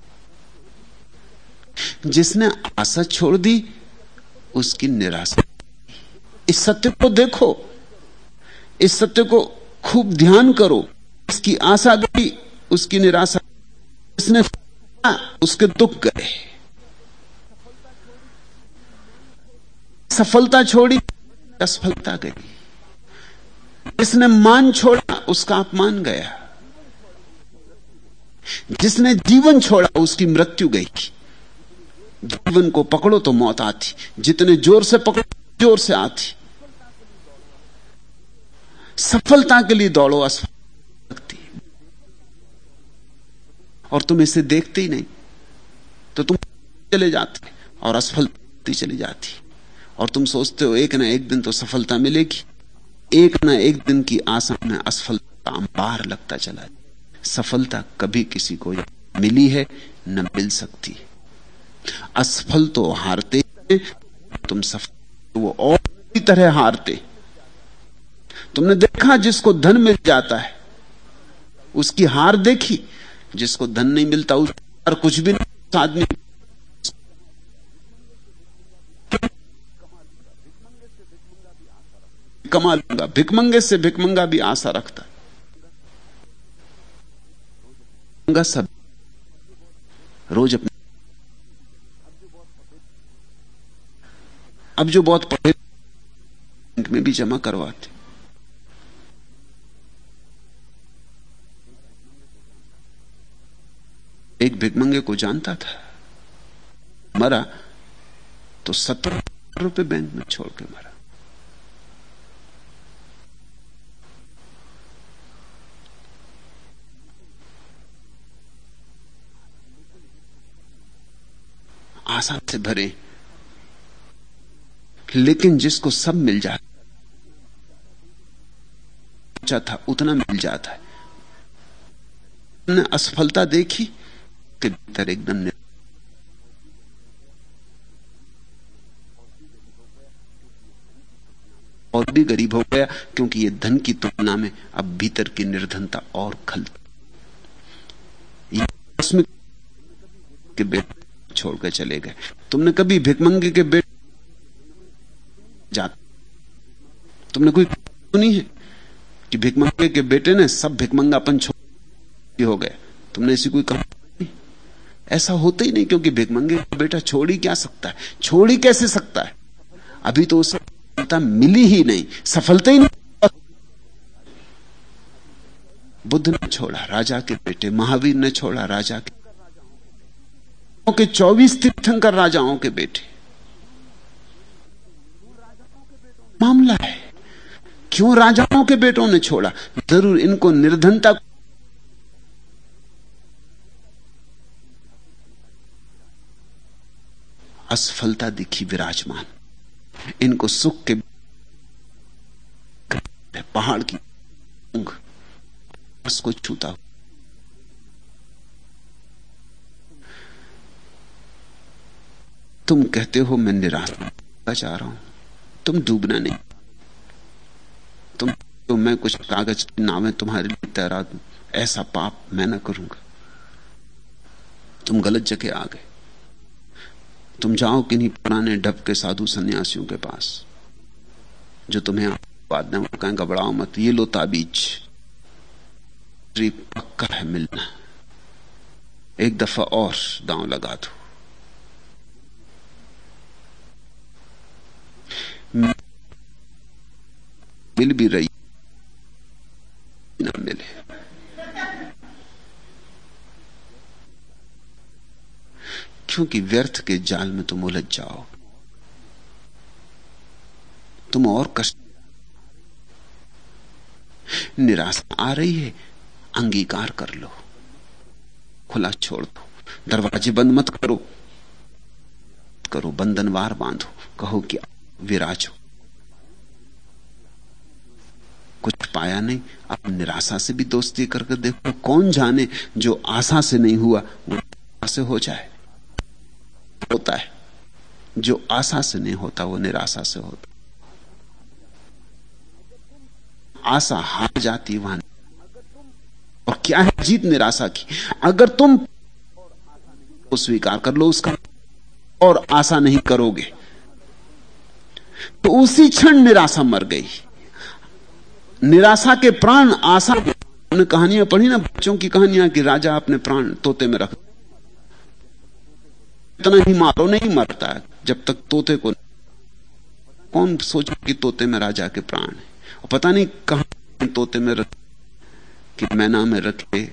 जिसने आशा छोड़ दी, उसकी निराशा। इस सत्य को देखो। इस सत्य को खूब ध्यान करो। इसकी आशा गई, उसकी निराशा। इसने उसके दुख गए। सफलता छोड़ी, असफलता गई। जिसने मान छोड़ा, उसका अपमान गया। जिसने जीवन छोड़ा, उसकी मृत्यु गई। जीवन को पकड़ो तो मौत आती। जितने ज़ोर से पकड़ो ज़ोर से आती। सफलता के लिए दौड़ो असफलता और तुम इसे देखते ही नहीं। तो तुम चले जाते और असफलता चली जाती। और तुम सोचते हो, एक ना एक दिन तो सफलता मिलेगी। एक ना एक दिन की आशा में असफलता अंबार लगता चला सफलता कभी किसी को मिली है, न मिल सकती। असफल तो हारते, तुम सफल वो और तरह हारते। तुमने देखा जिसको धन मिल जाता है, उसकी हार देखी, जिसको धन नहीं मिलता, उस पर कुछ भी नहीं आदमी कमा लूँगा, भिकमंगे से भिकमंगा भी आशा रखता सब रोज अपने अब जो बहुत पढ़े बैंक में भी जमा करवाते। एक भिकमंगे को जानता था। मरा तो सत्तर रुपए बैंक में छोड़ के मरा। आसान से भरे लेकिन जिसको सब मिल जाता था, उतना मिल जाता है। ने असफलता देखी कि भीतर एकदम और भी गरीब हो गया, क्योंकि ये धन की तुलना में अब भीतर की निर्धनता और खल के बेटे छोड़कर चले गए। तुमने कभी भिकमंगे के बेटे जाते तुमने कोई सुनी है कि भिकमंगे के बेटे ने सब भिकमंगापन छोड़ हो गए तुमने ऐसी कोई कहा ऐसा होता ही नहीं क्योंकि भिकमंगे का बेटा छोड़ ही क्या सकता है? छोड़ ही कैसे सकता है? अभी तो उसे सफलता मिली ही नहीं, सफलता ही नहीं। बुद्ध ने छोड़ा, राजा के बेटे, महावीर ने छोड़ा, राजा के के चौबीस तीर्थंकर राजाओं के बेटे। मामला है। क्यों राजाओं के बेटों ने छोड़ा? ज़रूर इनको निर्धनता असफलता दिखी विराजमान। इनको सुख के पहाड़ की उसको छूता तुम कहते हो मैं निराश जा रहा हूँ। तुम डूबना नहीं। तुम तो मैं कुछ कागज़ की नावें तुम्हारे लिए तैरा दू। ऐसा पाप मैं ना करूँगा। तुम गलत जगह आ गए। तुम जाओ किन्हीं पुराने डब के साधु सन्यासियों के पास, जो तुम्हें बाद में कहें घबराओ मत, ये लो ताबीज। पक्का है मिलना। एक दफ़ा और दांव लगा दो। मिल भी रही ना मिले क्योंकि व्यर्थ के जाल में तुम उलझ जाओ तुम और कष्ट निराशा आ रही है अंगीकार कर लो खुला छोड़ दो दरवाजे बंद मत करो करो बंधनवार बांधो कहो कि विराजो कुछ पाया नहीं। अब निराशा से भी दोस्ती करके देखो। कौन जाने जो आशा से नहीं हुआ, वो से हो जाए। होता है। जो आशा से नहीं होता, वो निराशा से होता आशा हार जाती, वहाँ और क्या है जीत निराशा की? अगर तुम स्वीकार कर लो उसका। और आशा नहीं करोगे। तो उसी क्षण निराशा मर गई। निराशा के प्राण आशा ने कहानियाँ पढ़ी ना, बच्चों की कहानियाँ कि राजा अपने प्राण तोते में रख इतना ही मारो, नहीं मरता। जब तक तोते को कौन सोच कि तोते में राजा के प्राण है? और पता नहीं कहा तोते में रख कि मैना में रखे,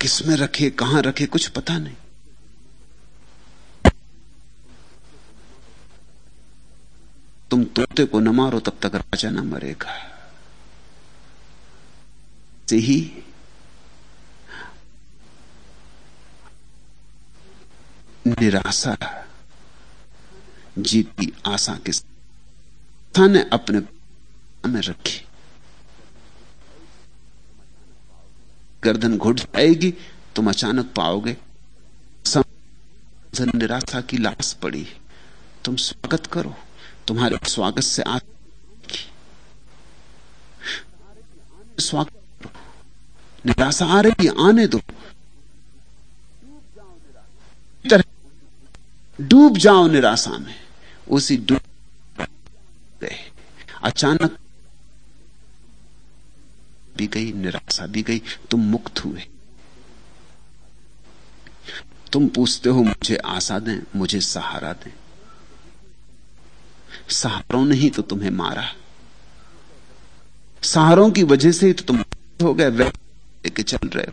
किसमें रखे, कहाँ रखे, कुछ पता नहीं। तुम तोते को न मारो तब तक राजा न मरेगा। से ही निराशा जीत की आशा के ने अपने में रखी। गर्दन घुट जाएगी, तुम अचानक पाओगे। निराशा की लाश पड़ी। तुम स्वागत करो। तुम्हारे स्वागत से आ स्वागत निराशा आ रही आने दो। डूब जाओ निराशा में। उसी डूब गए। अचानक भी गई, निराशा भी गई, तुम मुक्त हुए। तुम पूछते हो, मुझे आशा दें, मुझे सहारा दें। सहारों ने ही तो तुम्हें मारा। सहारों की वजह से ही तो तुम हो गए लेके चल रहे हो।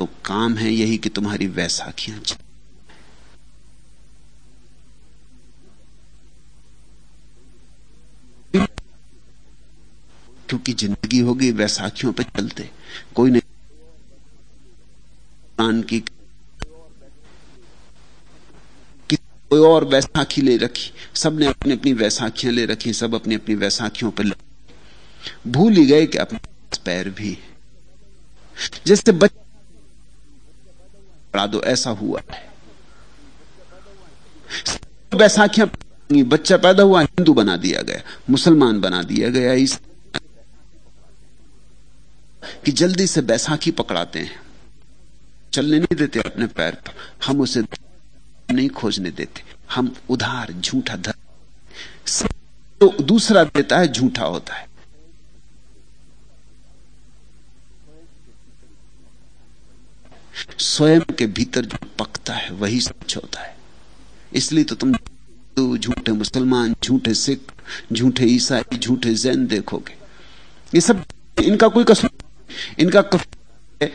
तो काम है यही कि तुम्हारी वैसाखियाँ चल। क्योंकि ज़िंदगी होगी वैसाखियों पर चलते। कोई नहीं। की कोई और वैसाखी ले रखी। सबने अपनी अपनी वैसाखियाँ ले रखी, सब अपनी अपनी वैसाखियों पर भूल ही गए कि अपने पैर भी जैसे बच्चे पढ़ा दो ऐसा हुआ है। बैसाखियाँ बच्चा पैदा हुआ, हिंदू बना दिया गया, मुसलमान बना दिया गया, इस कि जल्दी से बैसाखी पकड़ाते हैं। चलने नहीं देते अपने पैर पर। हम उसे नहीं खोजने देते। हम उधार, झूठा धर तो दूसरा देता है, झूठा होता है। स्वयं के भीतर जो पकता है, वही सच होता है। इसलिए तो तुम झूठे मुसलमान, झूठे सिख, झूठे ईसाई, झूठे जैन देखोगे। ये सब, इनका कोई कसूर इनका कसूर है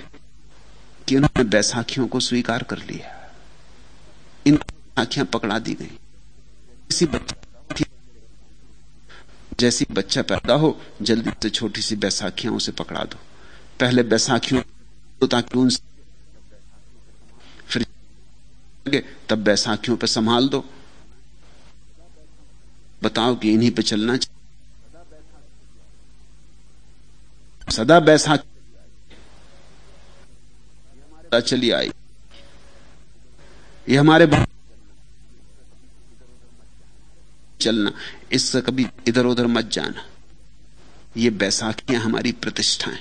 कि उन्होंने बैसाखियों को स्वीकार कर लिया। इन आंखियाँ पकड़ा दी गई। इसी बच्चे जैसी बच्चा पैदा हो, जल्दी से छोटी सी बैसाखियाँ उसे पकड़ा दो। पहले बैसाखियों तो ताकि उनसे फिर तब बैसाखियों पर संभाल दो। बताओ कि इन्हीं पे चलना चाहिए। सदा बैसाखी। चली आई। ये हमारे चलना। इससे कभी इधर उधर मत जाना। ये बैसाखियाँ हमारी प्रतिष्ठा है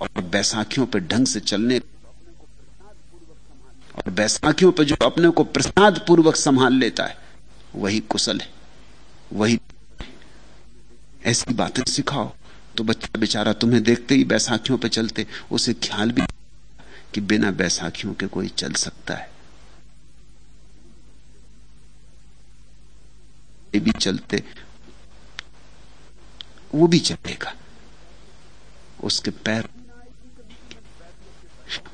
और बैसाखियों पर ढंग से चलने और बैसाखियों पर जो अपने को प्रसाद पूर्वक संभाल लेता है, वही कुशल है। वही ऐसी बातें सिखाओ। तो बच्चा बेचारा तुम्हें देखते ही बैसाखियों पर चलते, उसे ख्याल भी कि बिना बैसाखियों के कोई चल सकता है। ये भी चलते, वो भी चलेगा। उसके पैर,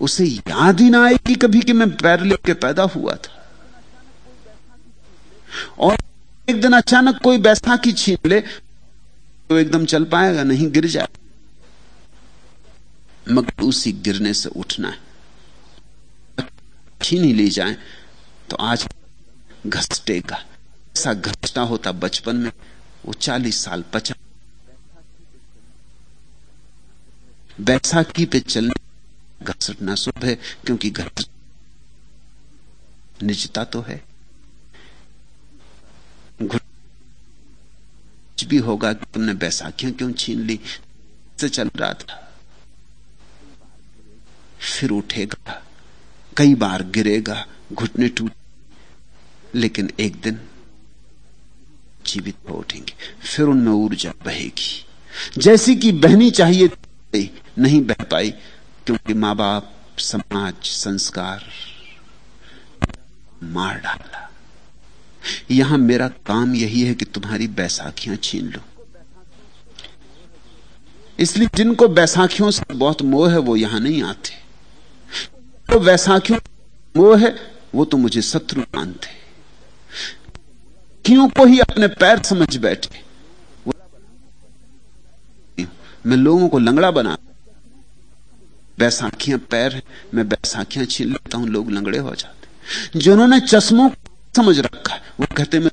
उसे याद ही ना आएगी कभी कि मैं पैर लेके पैदा हुआ था। और एक दिन अचानक कोई बैसाखी छीन ले तो एकदम चल पाएगा, नहीं गिर जाए मगर उसी गिरने से उठना है। छीन ही ली जाए तो आज घसटेगा ऐसा घसटा होता बचपन में, वो चालीस साल पचा बैसाखी पे चलने घसटना शुभ है, क्योंकि घस निजता तो है। कुछ भी होगा कि तुमने बैसाखियाँ क्यों छीन ली? से चल रहा था। फिर उठेगा। कई बार गिरेगा, घुटने टूट लेकिन एक दिन जीवित उठेंगे, फिर उनमें ऊर्जा बहेगी। जैसी कि बहनी चाहिए नहीं बह पाई, क्योंकि माँ बाप समाज, संस्कार मार डाला। यहाँ मेरा काम यही है कि तुम्हारी बैसाखियाँ छीन लो। इसलिए जिनको बैसाखियों से बहुत मोह है, वो यहाँ नहीं आते। तो बैसाखियों मोह है, वो तो मुझे शत्रु मानते क्यों को ही अपने पैर समझ बैठे? मैं लोगों को लंगड़ा बना बैसाखियाँ पैर है, मैं बैसाखियाँ छीन लेता हूँ, लोग लंगड़े हो जाते जिन्होंने चश्मों समझ रखा है, वो कहते मैं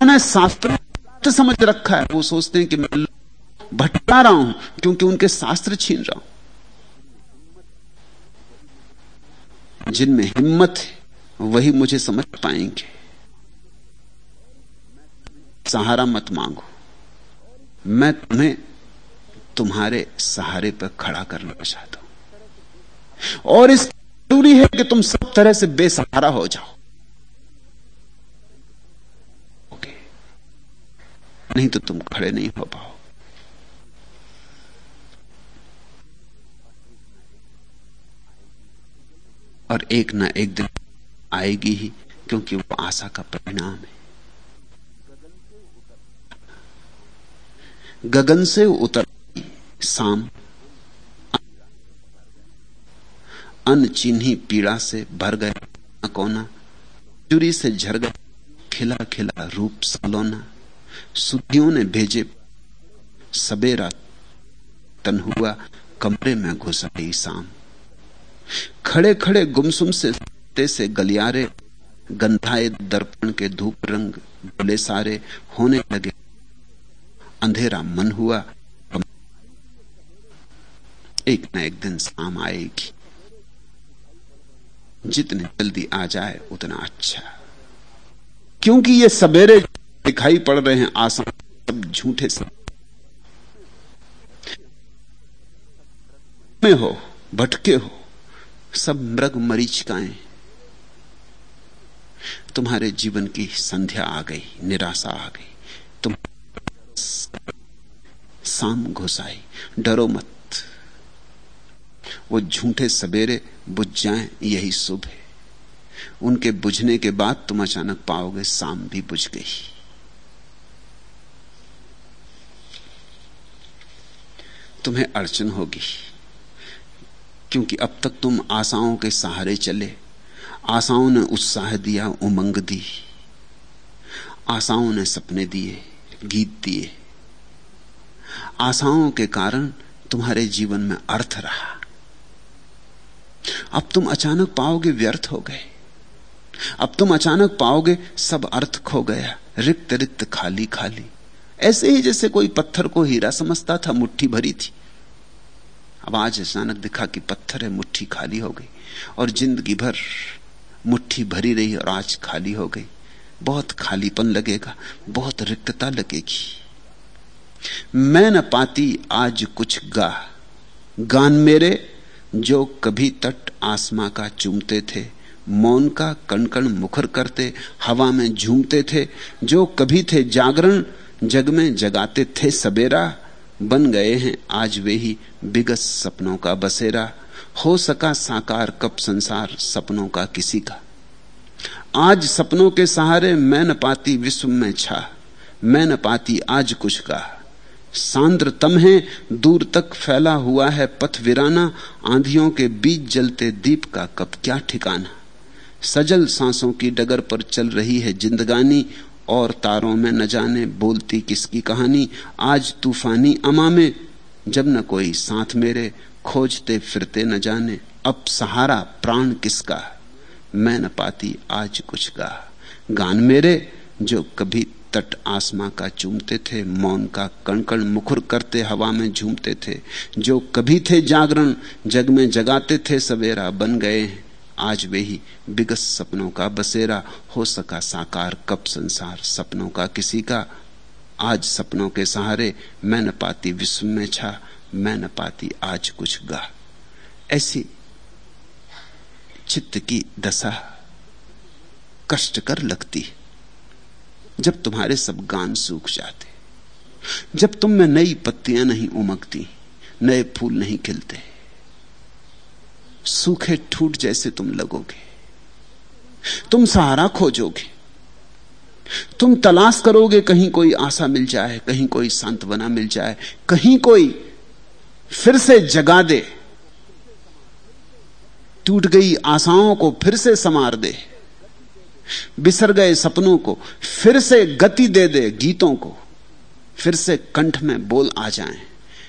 उन्होंने शास्त्र समझ रखा है, वो सोचते हैं कि मैं भटका रहा हूँ, क्योंकि उनके शास्त्र छीन रहा हूँ। जिनमें हिम्मत है, वही मुझे समझ पाएँगे। सहारा मत मांगो। मैं तुम्हें तुम्हारे सहारे पर खड़ा करना चाहता हूँ। और इस ज़रूरी है कि तुम सब तरह से बेसहारा हो जाओ। नहीं तो तुम खड़े नहीं हो पाओ और एक ना एक दिन आएगी ही, क्योंकि वो आशा का परिणाम है। गगन से उतर शाम। अन चिन्ही पीड़ा से भर गए कोना। चुरी से झर गए खिला खिला रूप सलोना। सुधियों ने भेजे सबेरा। तन हुआ कमरे में घुस आई शाम। खड़े खड़े गुमसुम से से गलियारे, गंधाए दर्पण के धूप रंग बोले सारे होने लगे। अंधेरा मन हुआ। एक न एक दिन शाम आएगी। जितने जल्दी आ जाए, उतना अच्छा। क्योंकि ये सवेरे दिखाई पड़ रहे हैं आसान सब झूठे सब। में हो, भटके हो। सब मृग मरीचिकाएँ। तुम्हारे जीवन की संध्या आ गई, निराशा आ गई। तुम शाम घुस आई डरो मत। वो झूठे सवेरे बुझ जाएँ, यही शुभ है। उनके बुझने के बाद तुम अचानक पाओगे, शाम भी बुझ गई। तुम्हें अड़चन होगी। क्योंकि अब तक तुम आशाओं के सहारे चले। आशाओं ने उत्साह दिया, उमंग दी। आशाओं ने सपने दिए, गीत दिए। आशाओं के कारण तुम्हारे जीवन में अर्थ रहा। अब तुम अचानक पाओगे व्यर्थ हो गए। अब तुम अचानक पाओगे सब अर्थ खो गया रिक्त रिक्त खाली खाली ऐसे ही जैसे कोई पत्थर को हीरा समझता था, मुट्ठी भरी थी। अब आज अचानक दिखा कि पत्थर है, मुट्ठी खाली हो गई और ज़िंदगी भर मुट्ठी भरी रही और आज खाली हो गई। बहुत खालीपन लगेगा, बहुत रिक्तता लगेगी। मैं न पाती आज कुछ गा। गान मेरे जो कभी तट आसमां का चूमते थे, मौन का कण कण मुखर करते, हवा में झूमते थे, जो कभी थे जागरण, जग में जगाते थे सबेरा। बन गए हैं, आज वे ही बिगस सपनों का बसेरा, हो सका साकार कब संसार सपनों का किसी का। आज सपनों के सहारे मैं न पाती विश्व में छा, मैं न पाती आज कुछ का। सांद्र तम है, दूर तक फैला हुआ है पथ विराना, आंधियों के बीच जलते दीप का कब क्या ठिकाना। सजल सांसों की डगर पर चल रही है जिंदगानी और तारों में न जाने बोलती किसकी कहानी। आज तूफानी अमा में जब न कोई साथ मेरे, खोजते फिरते न जाने। अब सहारा प्राण किसका मैं न पाती आज कुछ का। गान मेरे, जो कभी तट आसमां का चूमते थे, मौन का कणकण मुखर करते हवा में झूमते थे। जो कभी थे जागरण, जग में जगाते थे, सवेरा बन गए हैं। आज वे ही बिगस सपनों का बसेरा, हो सका साकार कब संसार सपनों का किसी का। आज सपनों के सहारे मैं न पाती विश्व में छा, मैं न पाती आज कुछ गा। ऐसी चित्त की दशा कष्टकर लगती जब तुम्हारे सब गान सूख जाते, जब तुम में नई पत्तियाँ नहीं उमकती, नए फूल नहीं खिलते। सूखे ठूट जैसे तुम लगोगे। तुम सहारा खोजोगे। तुम तलाश करोगे कहीं कोई आशा मिल जाए कहीं कोई सांत्वना मिल जाए कहीं कोई फिर से जगा दे। टूट गई आशाओं को फिर से संवार दे। बिसर गए सपनों को फिर से गति दे दे गीतों को। फिर से कंठ में बोल आ जाएँ,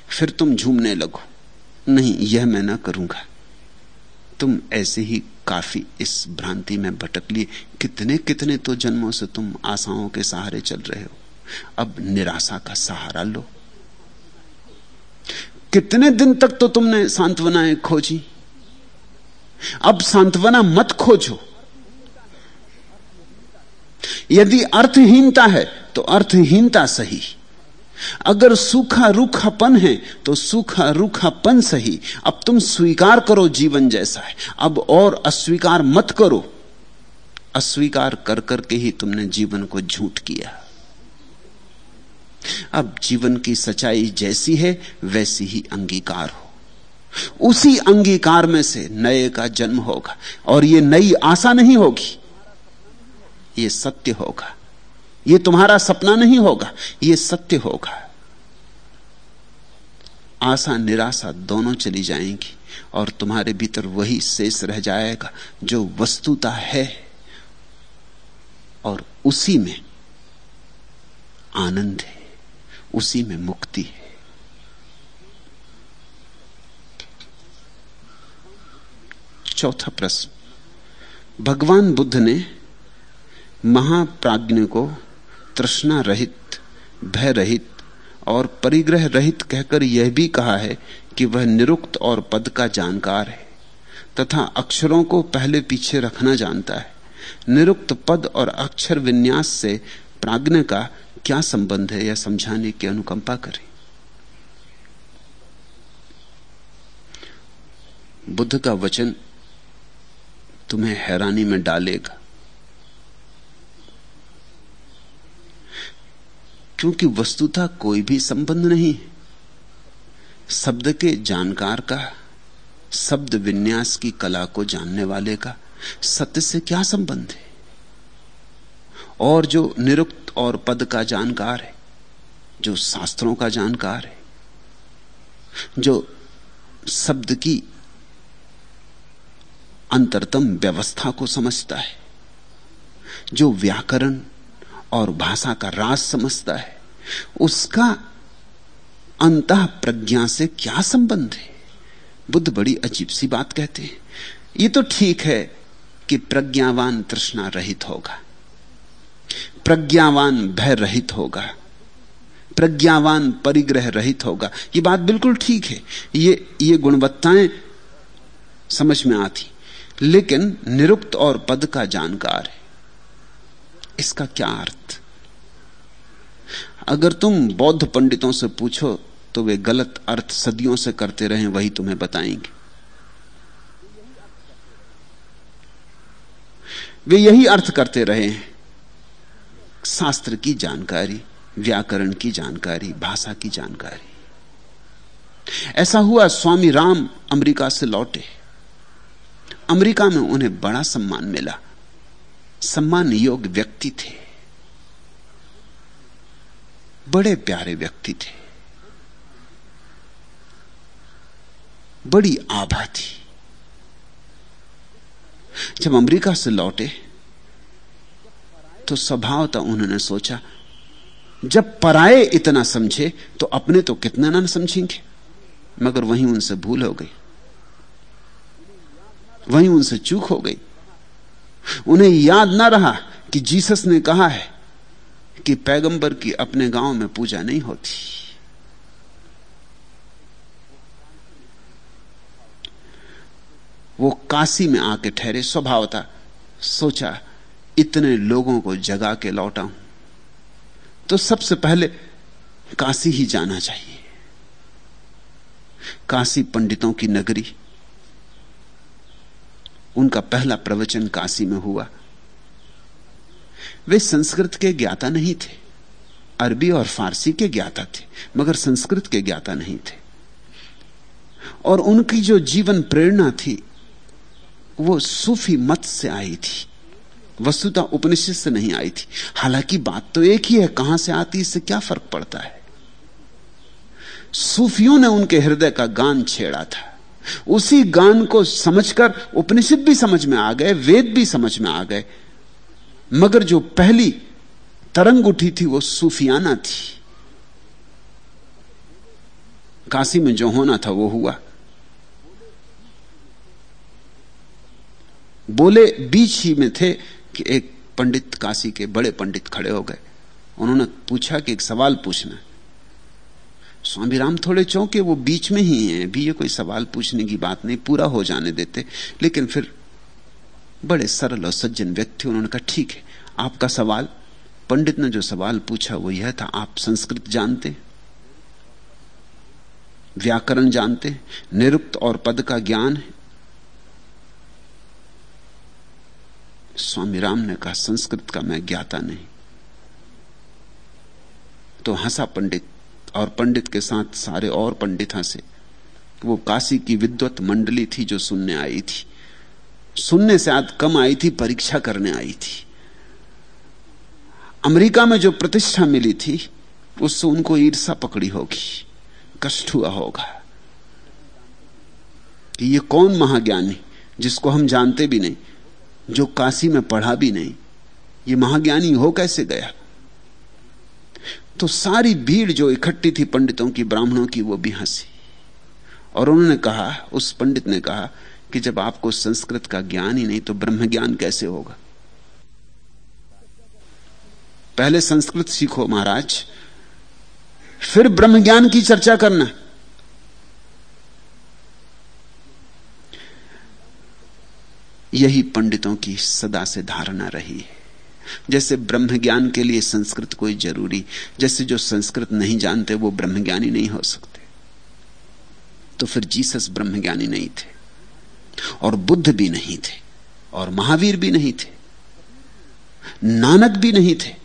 फिर तुम झूमने लगो। नहीं यह मैं ना करूँगा। तुम ऐसे ही काफ़ी इस भ्रांति में भटक लिए। कितने कितने तो जन्मों से तुम आशाओं के सहारे चल रहे हो। अब निराशा का सहारा लो। कितने दिन तक तो तुमने सांत्वनाएँ खोजी? अब सांत्वना मत खोजो। यदि अर्थहीनता है तो अर्थहीनता सही। अगर सूखा रूखापन है तो सूखा रूखापन सही अब तुम स्वीकार करो जीवन जैसा है। अब और अस्वीकार मत करो। अस्वीकार कर करके ही तुमने जीवन को झूठ किया। अब जीवन की सच्चाई जैसी है, वैसी ही अंगीकार हो। उसी अंगीकार में से नए का जन्म होगा, और यह नई आशा नहीं होगी यह सत्य होगा। यह तुम्हारा सपना नहीं होगा यह सत्य होगा। आशा, निराशा दोनों चली जाएँगी और तुम्हारे भीतर वही शेष रह जाएगा जो वस्तुता है और उसी में आनंद है, उसी में मुक्ति है। चौथा प्रश्न, भगवान बुद्ध ने महाप्राज्ञ को तृष्णा रहित, भय रहित और परिग्रह रहित कहकर यह भी कहा है कि वह निरुक्त और पद का जानकार है तथा अक्षरों को पहले पीछे रखना जानता है। निरुक्त पद और अक्षर विन्यास से प्राग्ञ का क्या संबंध है यह समझाने की अनुकंपा करें। बुद्ध का वचन तुम्हें हैरानी में डालेगा। क्योंकि वस्तुता कोई भी संबंध नहीं शब्द के जानकार का, शब्द विन्यास की कला को जानने वाले का सत्य से क्या संबंध है? और जो निरुक्त और पद का जानकार है, जो शास्त्रों का जानकार है, जो शब्द की अंतरतम व्यवस्था को समझता है, जो व्याकरण और भाषा का राज समझता है, उसका अंत प्रज्ञा से क्या संबंध है? बुद्ध बड़ी अजीब सी बात कहते हैं। ये तो ठीक है कि प्रज्ञावान तृष्णा रहित होगा, प्रज्ञावान भय रहित होगा, प्रज्ञावान परिग्रह रहित होगा। ये बात बिल्कुल ठीक है। ये ये गुणवत्ताएँ समझ में आती, लेकिन निरुक्त और पद का जानकार है। इसका क्या अर्थ? अगर तुम बौद्ध पंडितों से पूछो तो वे गलत अर्थ सदियों से करते रहे, वही तुम्हें बताएँगे। वे यही अर्थ करते रहे हैं। शास्त्र की जानकारी, व्याकरण की जानकारी, भाषा की जानकारी। ऐसा हुआ, स्वामी राम अमेरिका से लौटे। अमेरिका में उन्हें बड़ा सम्मान मिला। सम्मान योग्य व्यक्ति थे। बड़े प्यारे व्यक्ति थे। बड़ी आभा थी। जब अमेरिका से लौटे तो स्वभाव था उन्होंने सोचा, जब पराए इतना समझे तो अपने तो कितना ना समझेंगे। मगर वहीं उनसे भूल हो गई। वहीं उनसे चूक हो गई। उन्हें याद ना रहा कि जीसस ने कहा है कि पैगंबर की अपने गाँव में पूजा नहीं होती। वो काशी में आके ठहरे स्वभाव था सोचा, इतने लोगों को जगा के लौटा हूँ तो सबसे पहले काशी ही जाना चाहिए। काशी पंडितों की नगरी उनका पहला प्रवचन काशी में हुआ। वे संस्कृत के ज्ञाता नहीं थे। अरबी और फारसी के ज्ञाता थे, मगर संस्कृत के ज्ञाता नहीं थे। और उनकी जो जीवन प्रेरणा थी, वो सूफी मत से आई थी। वस्तुता उपनिषद से नहीं आई थी। हालाँकि बात तो एक ही है, कहाँ से आती इससे क्या फ़र्क पड़ता है? सूफियों ने उनके हृदय का गान छेड़ा था। उसी गान को समझकर उपनिषद भी समझ में आ गए, वेद भी समझ में आ गए। मगर जो पहली तरंग उठी थी वो सूफियाना थी। काशी में जो होना था वो हुआ। बोले, बीच ही में थे कि एक पंडित काशी के बड़े पंडित खड़े हो गए। उन्होंने पूछा कि एक सवाल पूछना स्वामी राम थोड़े चौंके, वो बीच में ही हैं। भी ये कोई सवाल पूछने की बात नहीं, पूरा हो जाने देते। लेकिन फिर बड़े सरल और सज्जन व्यक्ति उन्होंने कहा, ठीक है, आपका सवाल, पंडित ने जो सवाल पूछा वो यह था, आप संस्कृत जानते, व्याकरण जानते, निरुक्त और पद का ज्ञान है। स्वामी राम ने कहा, संस्कृत का मैं ज्ञाता नहीं। तो हंसा पंडित और पंडित के साथ सारे और पंडित हंसे वो काशी की विद्वत मंडली थी जो सुनने आई थी। सुनने से आज कम आई थी, परीक्षा करने आई थी। अमेरिका में जो प्रतिष्ठा मिली थी, उससे उनको ईर्षा पकड़ी होगी, कष्ट हुआ होगा। कि ये कौन महाज्ञानी जिसको हम जानते भी नहीं, जो काशी में पढ़ा भी नहीं, ये महाज्ञानी हो कैसे गया? तो सारी भीड़ जो इकट्ठी थी पंडितों की, ब्राह्मणों की, वो भी हँसी। और उन्होंने कहा, उस पंडित ने कहा कि जब आपको संस्कृत का ज्ञान ही नहीं तो ब्रह्म ज्ञान कैसे होगा? पहले संस्कृत सीखो महाराज, फिर ब्रह्म ज्ञान की चर्चा करना। यही पंडितों की सदा से धारणा रही है। जैसे ब्रह्म ज्ञान के लिए संस्कृत कोई ज़रूरी, जैसे जो संस्कृत नहीं जानते वो ब्रह्म ज्ञानी नहीं हो सकते। तो फिर जीसस ब्रह्म ज्ञानी नहीं थे, और बुद्ध भी नहीं थे, और महावीर भी नहीं थे, नानक भी नहीं थे,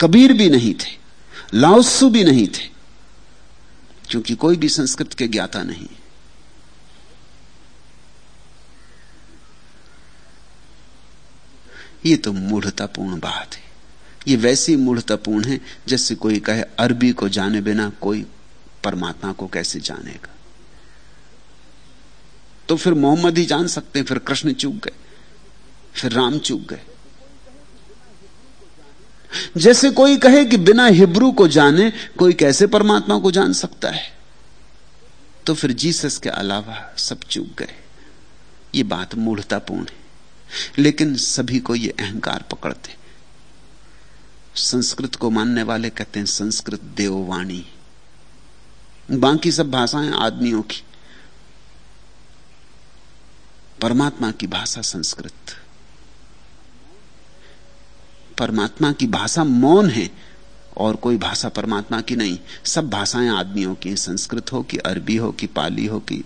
कबीर भी नहीं थे, लाओसु भी नहीं थे, क्योंकि कोई भी संस्कृत के ज्ञाता नहीं। ये तो मूढ़तापूर्ण बात है। ये वैसी मूढ़तापूर्ण है जैसे कोई कहे, अरबी को जाने बिना कोई परमात्मा को कैसे जानेगा? तो फिर मोहम्मद ही जान सकते हैं, फिर कृष्ण चूक गए, फिर राम चूक गए। जैसे कोई कहे कि बिना हिब्रू को जाने कोई कैसे परमात्मा को जान सकता है तो फिर जीसस के अलावा सब चूक गए। ये बात मूढ़तापूर्ण है। लेकिन सभी को यह अहंकार पकड़ते। संस्कृत को मानने वाले कहते हैं, संस्कृत देववाणी। बाकी सब भाषाएँ आदमियों की। परमात्मा की भाषा संस्कृत। परमात्मा की भाषा मौन है, और कोई भाषा परमात्मा की नहीं। सब भाषाएँ आदमियों की संस्कृत हो कि अरबी हो कि पाली हो कि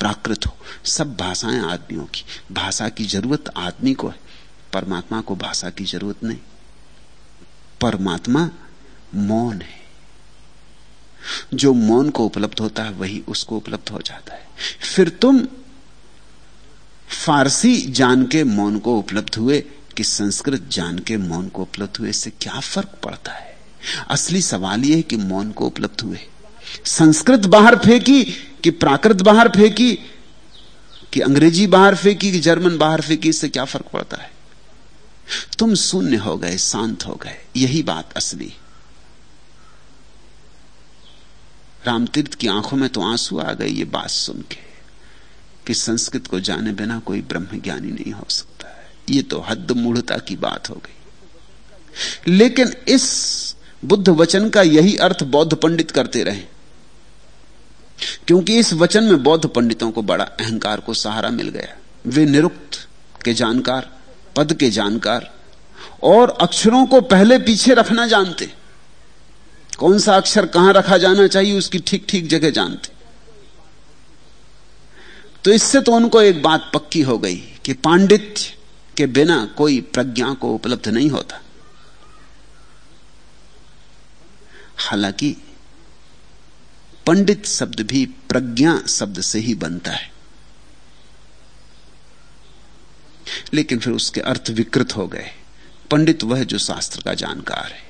प्राकृत हो। सब भाषाएँ आदमियों की। भाषा की ज़रूरत आदमी को है। परमात्मा को भाषा की ज़रूरत नहीं। परमात्मा मौन है। जो मौन को उपलब्ध होता है, वही उसको उपलब्ध हो जाता है। फिर तुम फारसी जान के मौन को उपलब्ध हुए, कि संस्कृत जान के मौन को उपलब्ध हुए, इससे क्या फ़र्क पड़ता है? असली सवाल यह कि मौन को उपलब्ध हुए। संस्कृत बाहर फेंकी कि प्राकृत बाहर फेंकी, कि अंग्रेज़ी बाहर फेंकी, कि जर्मन बाहर फेंकी, इससे क्या फ़र्क पड़ता है? तुम शून्य हो गए, शांत हो गए, यही बात असली। रामतीर्थ की आँखों में तो आँसू आ गए, ये बात सुन के, कि संस्कृत को जाने बिना कोई ब्रह्म ज्ञानी नहीं हो सकता है। ये तो हद मूढ़ता की बात हो गई। लेकिन इस बुद्ध वचन का यही अर्थ बौद्ध पंडित करते रहे। क्योंकि इस वचन में बौद्ध पंडितों को बड़ा अहंकार को सहारा मिल गया। वे निरुक्त के जानकार, पद के जानकार, और अक्षरों को पहले पीछे रखना जानते। कौन सा अक्षर कहाँ रखा जाना चाहिए, उसकी ठीक ठीक जगह जानते। तो इससे तो उनको एक बात पक्की हो गई कि पांडित्य के बिना कोई प्रज्ञा को उपलब्ध नहीं होता। हालाँकि पंडित शब्द भी प्रज्ञा शब्द से ही बनता है। लेकिन फिर उसके अर्थ विकृत हो गए। पंडित वह जो शास्त्र का जानकार है।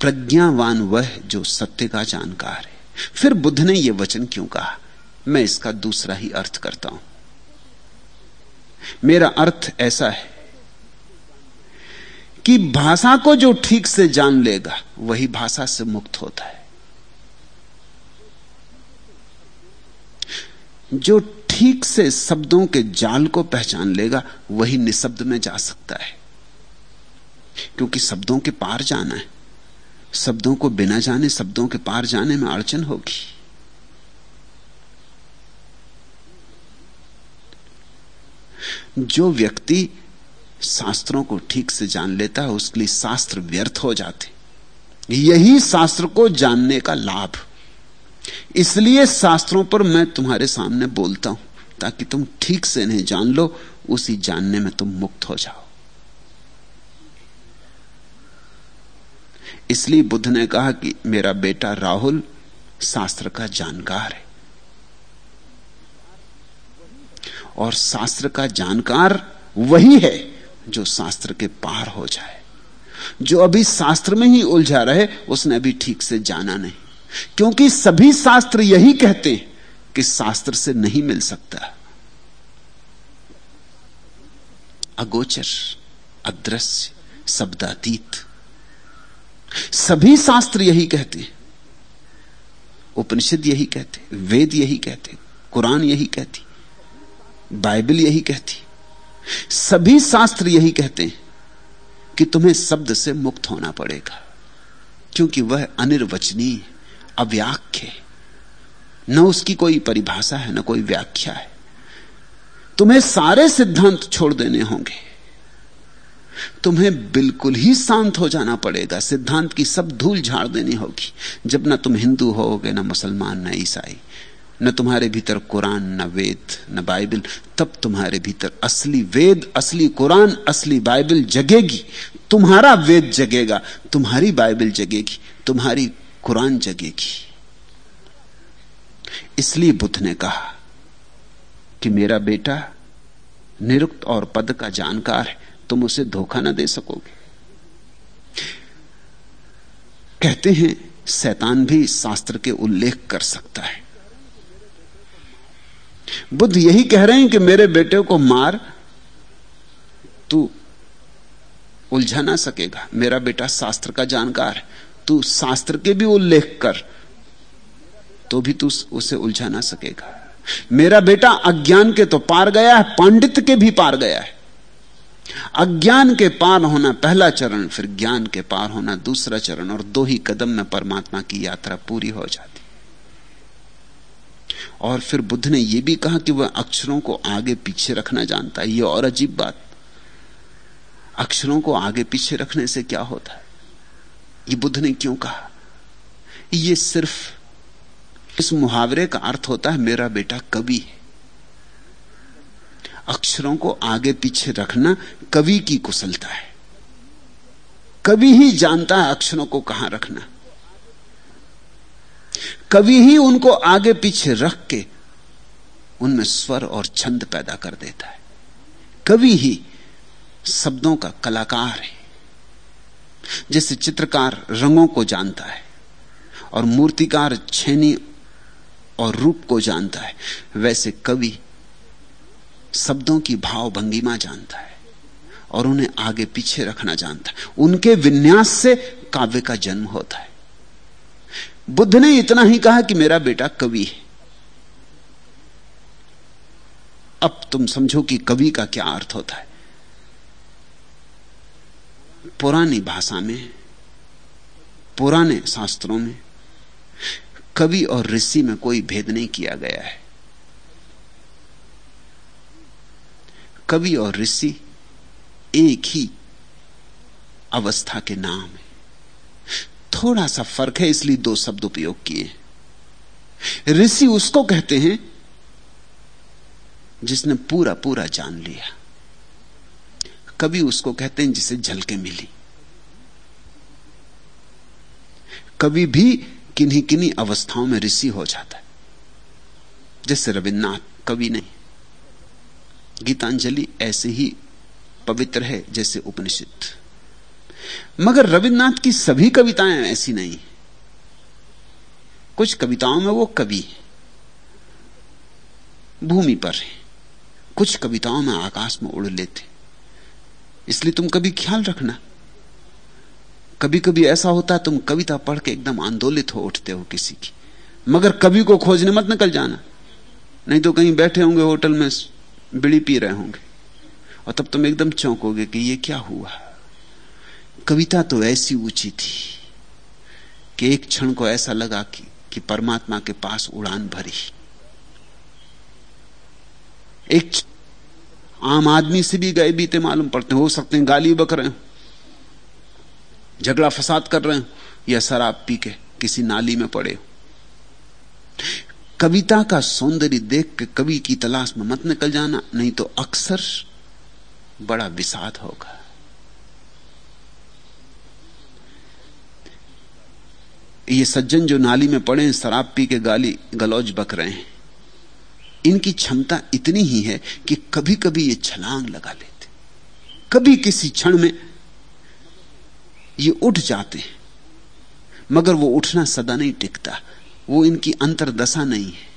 प्रज्ञावान वह जो सत्य का जानकार है। फिर बुद्ध ने यह वचन क्यों कहा? मैं इसका दूसरा ही अर्थ करता हूँ। मेरा अर्थ ऐसा है कि भाषा को जो ठीक से जान लेगा, वही भाषा से मुक्त होता है। जो ठीक से शब्दों के जाल को पहचान लेगा, वही निशब्द में जा सकता है। क्योंकि शब्दों के पार जाना है। शब्दों को बिना जाने, शब्दों के पार जाने में अड़चन होगी। जो व्यक्ति शास्त्रों को ठीक से जान लेता है, उसके लिए शास्त्र व्यर्थ हो जाते यही शास्त्र को जानने का लाभ। इसलिए शास्त्रों पर मैं तुम्हारे सामने बोलता हूँ, ताकि तुम ठीक से नहीं जान लो, उसी जानने में तुम मुक्त हो जाओ। इसलिए बुद्ध ने कहा कि मेरा बेटा राहुल शास्त्र का जानकार है। और शास्त्र का जानकार वही है जो शास्त्र के पार हो जाए। जो अभी शास्त्र में ही उलझा रहे, उसने अभी ठीक से जाना नहीं। क्योंकि सभी शास्त्र यही कहते हैं कि शास्त्र से नहीं मिल सकता। अगोचर, अदृश्य, शब्दातीत। सभी शास्त्र यही कहते उपनिषद यही कहते वेद यही कहते कुरान यही कहती बाइबल यही कहती सभी शास्त्र यही कहते हैं कि तुम्हें शब्द से मुक्त होना पड़ेगा, क्योंकि वह अनिर्वचनीय, अव्याख्य न उसकी कोई परिभाषा है, न कोई व्याख्या है। तुम्हें सारे सिद्धांत छोड़ देने होंगे। तुम्हें बिल्कुल ही शांत हो जाना पड़ेगा, सिद्धांत की सब धूल झाड़ देनी होगी, जब ना तुम हिंदू होगे, ना मुसलमान, ना ईसाई। न तुम्हारे भीतर कुरान, न वेद, न बाइबल। तब तुम्हारे भीतर असली वेद, असली कुरान, असली बाइबल जगेगी। तुम्हारा वेद जगेगा, तुम्हारी बाइबल जगेगी, तुम्हारी कुरान जगेगी। इसलिए बुद्ध ने कहा कि मेरा बेटा निरुक्त और पद का जानकार है, तुम उसे धोखा ना दे सकोगे। कहते हैं शैतान भी शास्त्र के उल्लेख कर सकता है। बुद्ध यही कह रहे हैं कि मेरे बेटे को मार, तू उलझा ना सकेगा। मेरा बेटा शास्त्र का जानकार है। तू शास्त्र के भी उल्लेख कर तो भी तू उसे उलझा ना सकेगा। मेरा बेटा अज्ञान के तो पार गया है, पांडित के भी पार गया है। अज्ञान के पार होना पहला चरण, फिर ज्ञान के पार होना दूसरा चरण, और दो ही कदम में परमात्मा की यात्रा पूरी हो जाती और फिर बुद्ध ने यह भी कहा कि वह अक्षरों को आगे पीछे रखना जानता है। यह और अजीब बात। अक्षरों को आगे पीछे रखने से क्या होता है? ये बुद्ध ने क्यों कहा? यह सिर्फ़ इस मुहावरे का अर्थ होता है, मेरा बेटा कवि है। अक्षरों को आगे पीछे रखना कवि की कुशलता है। कवि ही जानता है अक्षरों को कहाँ रखना। कवि ही उनको आगे पीछे रख के उनमें स्वर और छंद पैदा कर देता है। कवि ही शब्दों का कलाकार है, जैसे चित्रकार रंगों को जानता है और मूर्तिकार छेनी और रूप को जानता है, वैसे कवि शब्दों की भाव भंगिमा जानता है और उन्हें आगे पीछे रखना जानता है। उनके विन्यास से काव्य का जन्म होता है। बुद्ध ने इतना ही कहा कि मेरा बेटा कवि है। अब तुम समझो कि कवि का क्या अर्थ होता है। पुरानी भाषा में, पुराने शास्त्रों में, कवि और ऋषि में कोई भेद नहीं किया गया है। कवि और ऋषि एक ही अवस्था के नाम है। थोड़ा सा फ़र्क है, इसलिए दो शब्द उपयोग किए। ऋषि उसको कहते हैं, जिसने पूरा पूरा जान लिया। कभी उसको कहते हैं, जिसे झलके मिली। कभी भी किन्हीं किन्हीं अवस्थाओं में ऋषि हो जाता है। जैसे रविन्द्रनाथ कवि नहीं। गीतांजलि ऐसे ही पवित्र है, जैसे उपनिषद। मगर रविन्द्रनाथ की सभी कविताएँ ऐसी नहीं कुछ कविताओं में वो कवि भूमि पर है। कुछ कविताओं में आकाश में उड़ लेते इसलिए तुम कभी ख्याल रखना। कभी कभी ऐसा होता है तुम कविता पढ़ के एकदम आंदोलित हो उठते हो किसी की। मगर कवि को खोजने मत निकल जाना। नहीं तो कहीं बैठे होंगे होटल में, बिड़ी पी रहे होंगे। और तब तुम एकदम चौंकोगे कि ये क्या हुआ? कविता तो ऐसी ऊँची थी कि एक क्षण को ऐसा लगा कि, कि परमात्मा के पास उड़ान भरी। एक आम आदमी से भी गए बीते मालूम पड़ते हो सकते हैं गाली बक रहे हो झगड़ा फसाद कर रहे हो या शराब पी के किसी नाली में पड़े हो। कविता का सौंदर्य देख के कवि की तलाश में मत निकल जाना नहीं तो अक्सर बड़ा विषाद होगा। ये सज्जन जो नाली में पड़े शराब पी के गाली गलौज बक रहे हैं। इनकी क्षमता इतनी ही है कि कभी कभी ये छलांग लगा लेते कभी किसी क्षण में ये उठ जाते हैं। मगर वो उठना सदा नहीं टिकता। वो इनकी अंतरदशा नहीं है।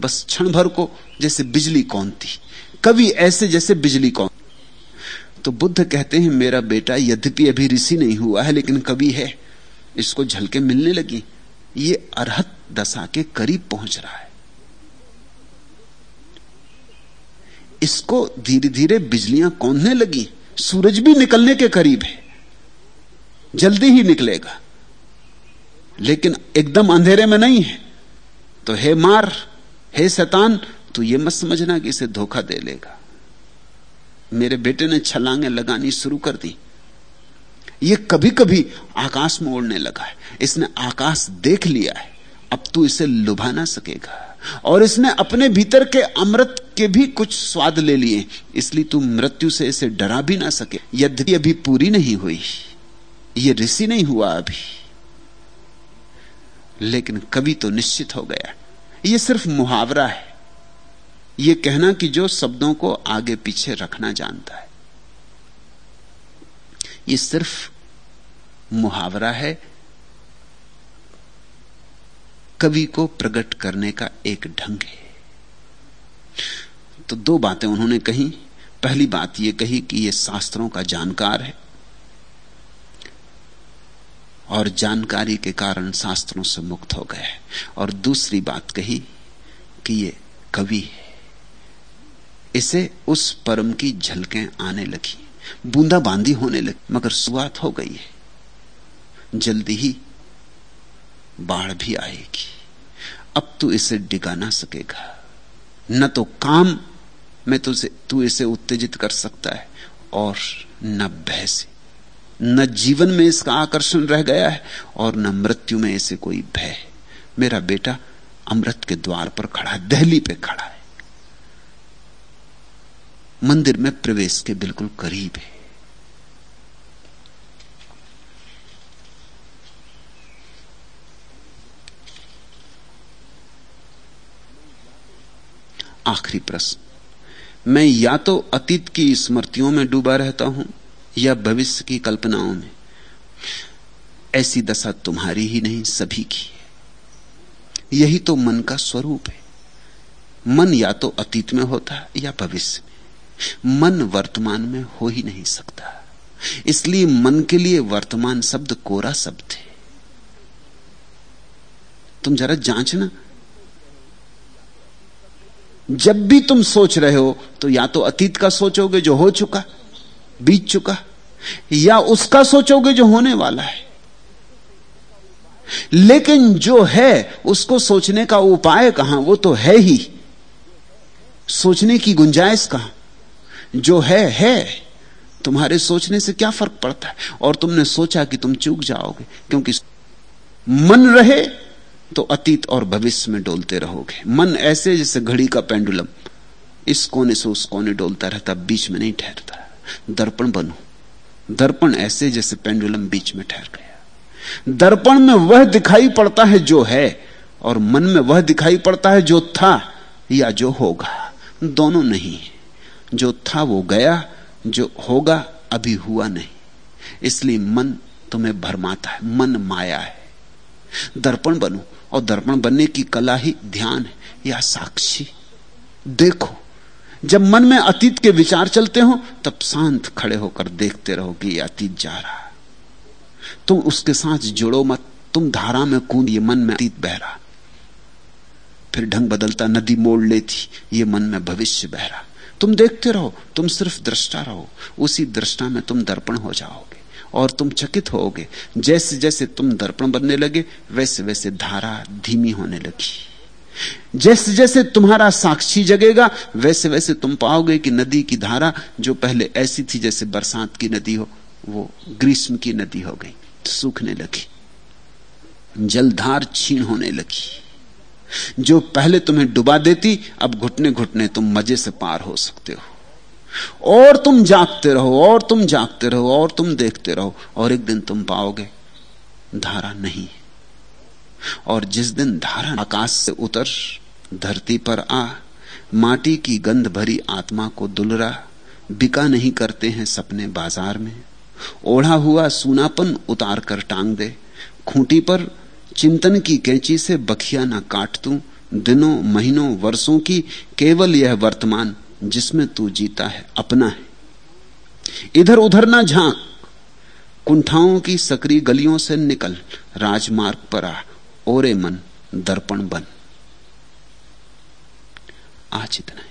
बस क्षण भर को जैसे बिजली कौन थी कभी ऐसे जैसे बिजली कौन तो बुद्ध कहते हैं, मेरा बेटा यद्यपि अभी ऋषि नहीं हुआ है, लेकिन कभी है। इसको झलके मिलने लगी। ये अरहत दशा के करीब पहुँच रहा है। इसको धीरे धीरे बिजलियाँ कौंधने लगी। सूरज भी निकलने के करीब है। जल्दी ही निकलेगा। लेकिन एकदम अंधेरे में नहीं है। तो हे मार, हे शैतान तो ये मत समझना कि इसे धोखा दे लेगा। मेरे बेटे ने छलांगे लगानी शुरू कर दी। ये कभी कभी आकाश में उड़ने लगा है। इसने आकाश देख लिया है। अब तू इसे लुभा ना सकेगा। और इसने अपने भीतर के अमृत के भी कुछ स्वाद ले लिए। इसलिए तू मृत्यु से इसे डरा भी ना सके। यद्यपि अभी पूरी नहीं हुई, ये ऋषि नहीं हुआ अभी। लेकिन कवि तो निश्चित हो गया। ये सिर्फ़ मुहावरा है। ये कहना कि जो शब्दों को आगे पीछे रखना जानता है। ये सिर्फ़ मुहावरा है। कवि को प्रकट करने का एक ढंग है। तो दो बातें उन्होंने कही। पहली बात यह कही कि यह शास्त्रों का जानकार है। और जानकारी के कारण शास्त्रों से मुक्त हो गया है। और दूसरी बात कही कि ये कवि है। इसे उस परम की झलकें आने लगी। बूंदा बांदी होने लगी, मगर शुरुआत हो गई है। जल्दी ही बाढ़ भी आएगी। अब तू इसे डिगा ना सकेगा। न तो काम में तुझे, तू इसे उत्तेजित कर सकता है, और न भय से न जीवन में इसका आकर्षण रह गया है, और न मृत्यु में इसे कोई भय। मेरा बेटा अमृत के द्वार पर खड़ा है, दहली पे खड़ा है। मंदिर में प्रवेश के बिल्कुल करीब है। आखिरी प्रश्न। मैं या तो अतीत की स्मृतियों में डूबा रहता हूँ, या भविष्य की कल्पनाओं में। ऐसी दशा तुम्हारी ही नहीं, सभी की है। यही तो मन का स्वरूप है। मन या तो अतीत में होता है, या भविष्य में। मन वर्तमान में हो ही नहीं सकता। इसलिए मन के लिए वर्तमान शब्द कोरा शब्द है। तुम जरा जांचना। जब भी तुम सोच रहे हो तो या तो अतीत का सोचोगे जो हो चुका, बीत चुका, या उसका सोचोगे जो होने वाला है। लेकिन जो है, उसको सोचने का उपाय कहाँ, वो तो है ही। सोचने की गुंजाइश कहाँ? जो है है। तुम्हारे सोचने से क्या फ़र्क पड़ता है? और तुमने सोचा कि तुम चूक जाओगे, क्योंकि मन रहे तो अतीत और भविष्य में डोलते रहोगे। मन ऐसे जैसे घड़ी का पेंडुलम। इस कोने से उस कोने डोलता रहता, बीच में नहीं ठहरता। दर्पण बनो। दर्पण ऐसे जैसे पेंडुलम बीच में ठहर गया। दर्पण में वह दिखाई पड़ता है जो है, और मन में वह दिखाई पड़ता है जो था या जो होगा। दोनों नहीं है। जो था वो गया, जो होगा अभी हुआ नहीं। इसलिए मन तुम्हें भरमाता है, मन माया है। दर्पण बनो, और दर्पण बनने की कला ही ध्यान है, या साक्षी। देखो, जब मन में अतीत के विचार चलते हो, तब शांत खड़े होकर देखते रहो कि यह अतीत जा रहा तुम उसके साथ जुड़ो मत, तुम धारा में कूद ये मन में अतीत बह रहा। फिर ढंग बदलता, नदी मोड़ लेती, ये मन में भविष्य बह रहा। तुम देखते रहो, तुम सिर्फ़ दृष्टा रहो, उसी दृष्टा में तुम दर्पण हो जाओगे और तुम चकित होगे जैसे जैसे तुम दर्पण बनने लगे वैसे वैसे धारा धीमी होने लगी। जैसे जैसे तुम्हारा साक्षी जगेगा वैसे वैसे तुम पाओगे कि नदी की धारा जो पहले ऐसी थी जैसे बरसात की नदी हो, वो ग्रीष्म की नदी हो गई, सूखने लगी। जलधार छीण होने लगी। जो पहले तुम्हें डुबा देती, अब घुटने घुटने तुम मज़े से पार हो सकते हो। और तुम जागते रहो, और तुम जागते रहो, और तुम देखते रहो, और एक दिन तुम पाओगे, धारा नहीं और जिस दिन धारा आकाश से उतर, धरती पर आ, माटी की गंध भरी आत्मा को दुलरा, बिका नहीं करते हैं सपने बाज़ार में, ओढ़ा हुआ सूनापन उतार कर टांग दे, खूंटी पर चिंतन की कैंची से बखिया ना काट तू दिनों, महीनों, वर्षों की केवल यह वर्तमान जिसमें तू जीता है, अपना है। इधर उधर ना झाँक। कुंठाओं की सकरी गलियों से निकल। राजमार्ग पर आ। ओरे मन, दर्पण बन। आज इतना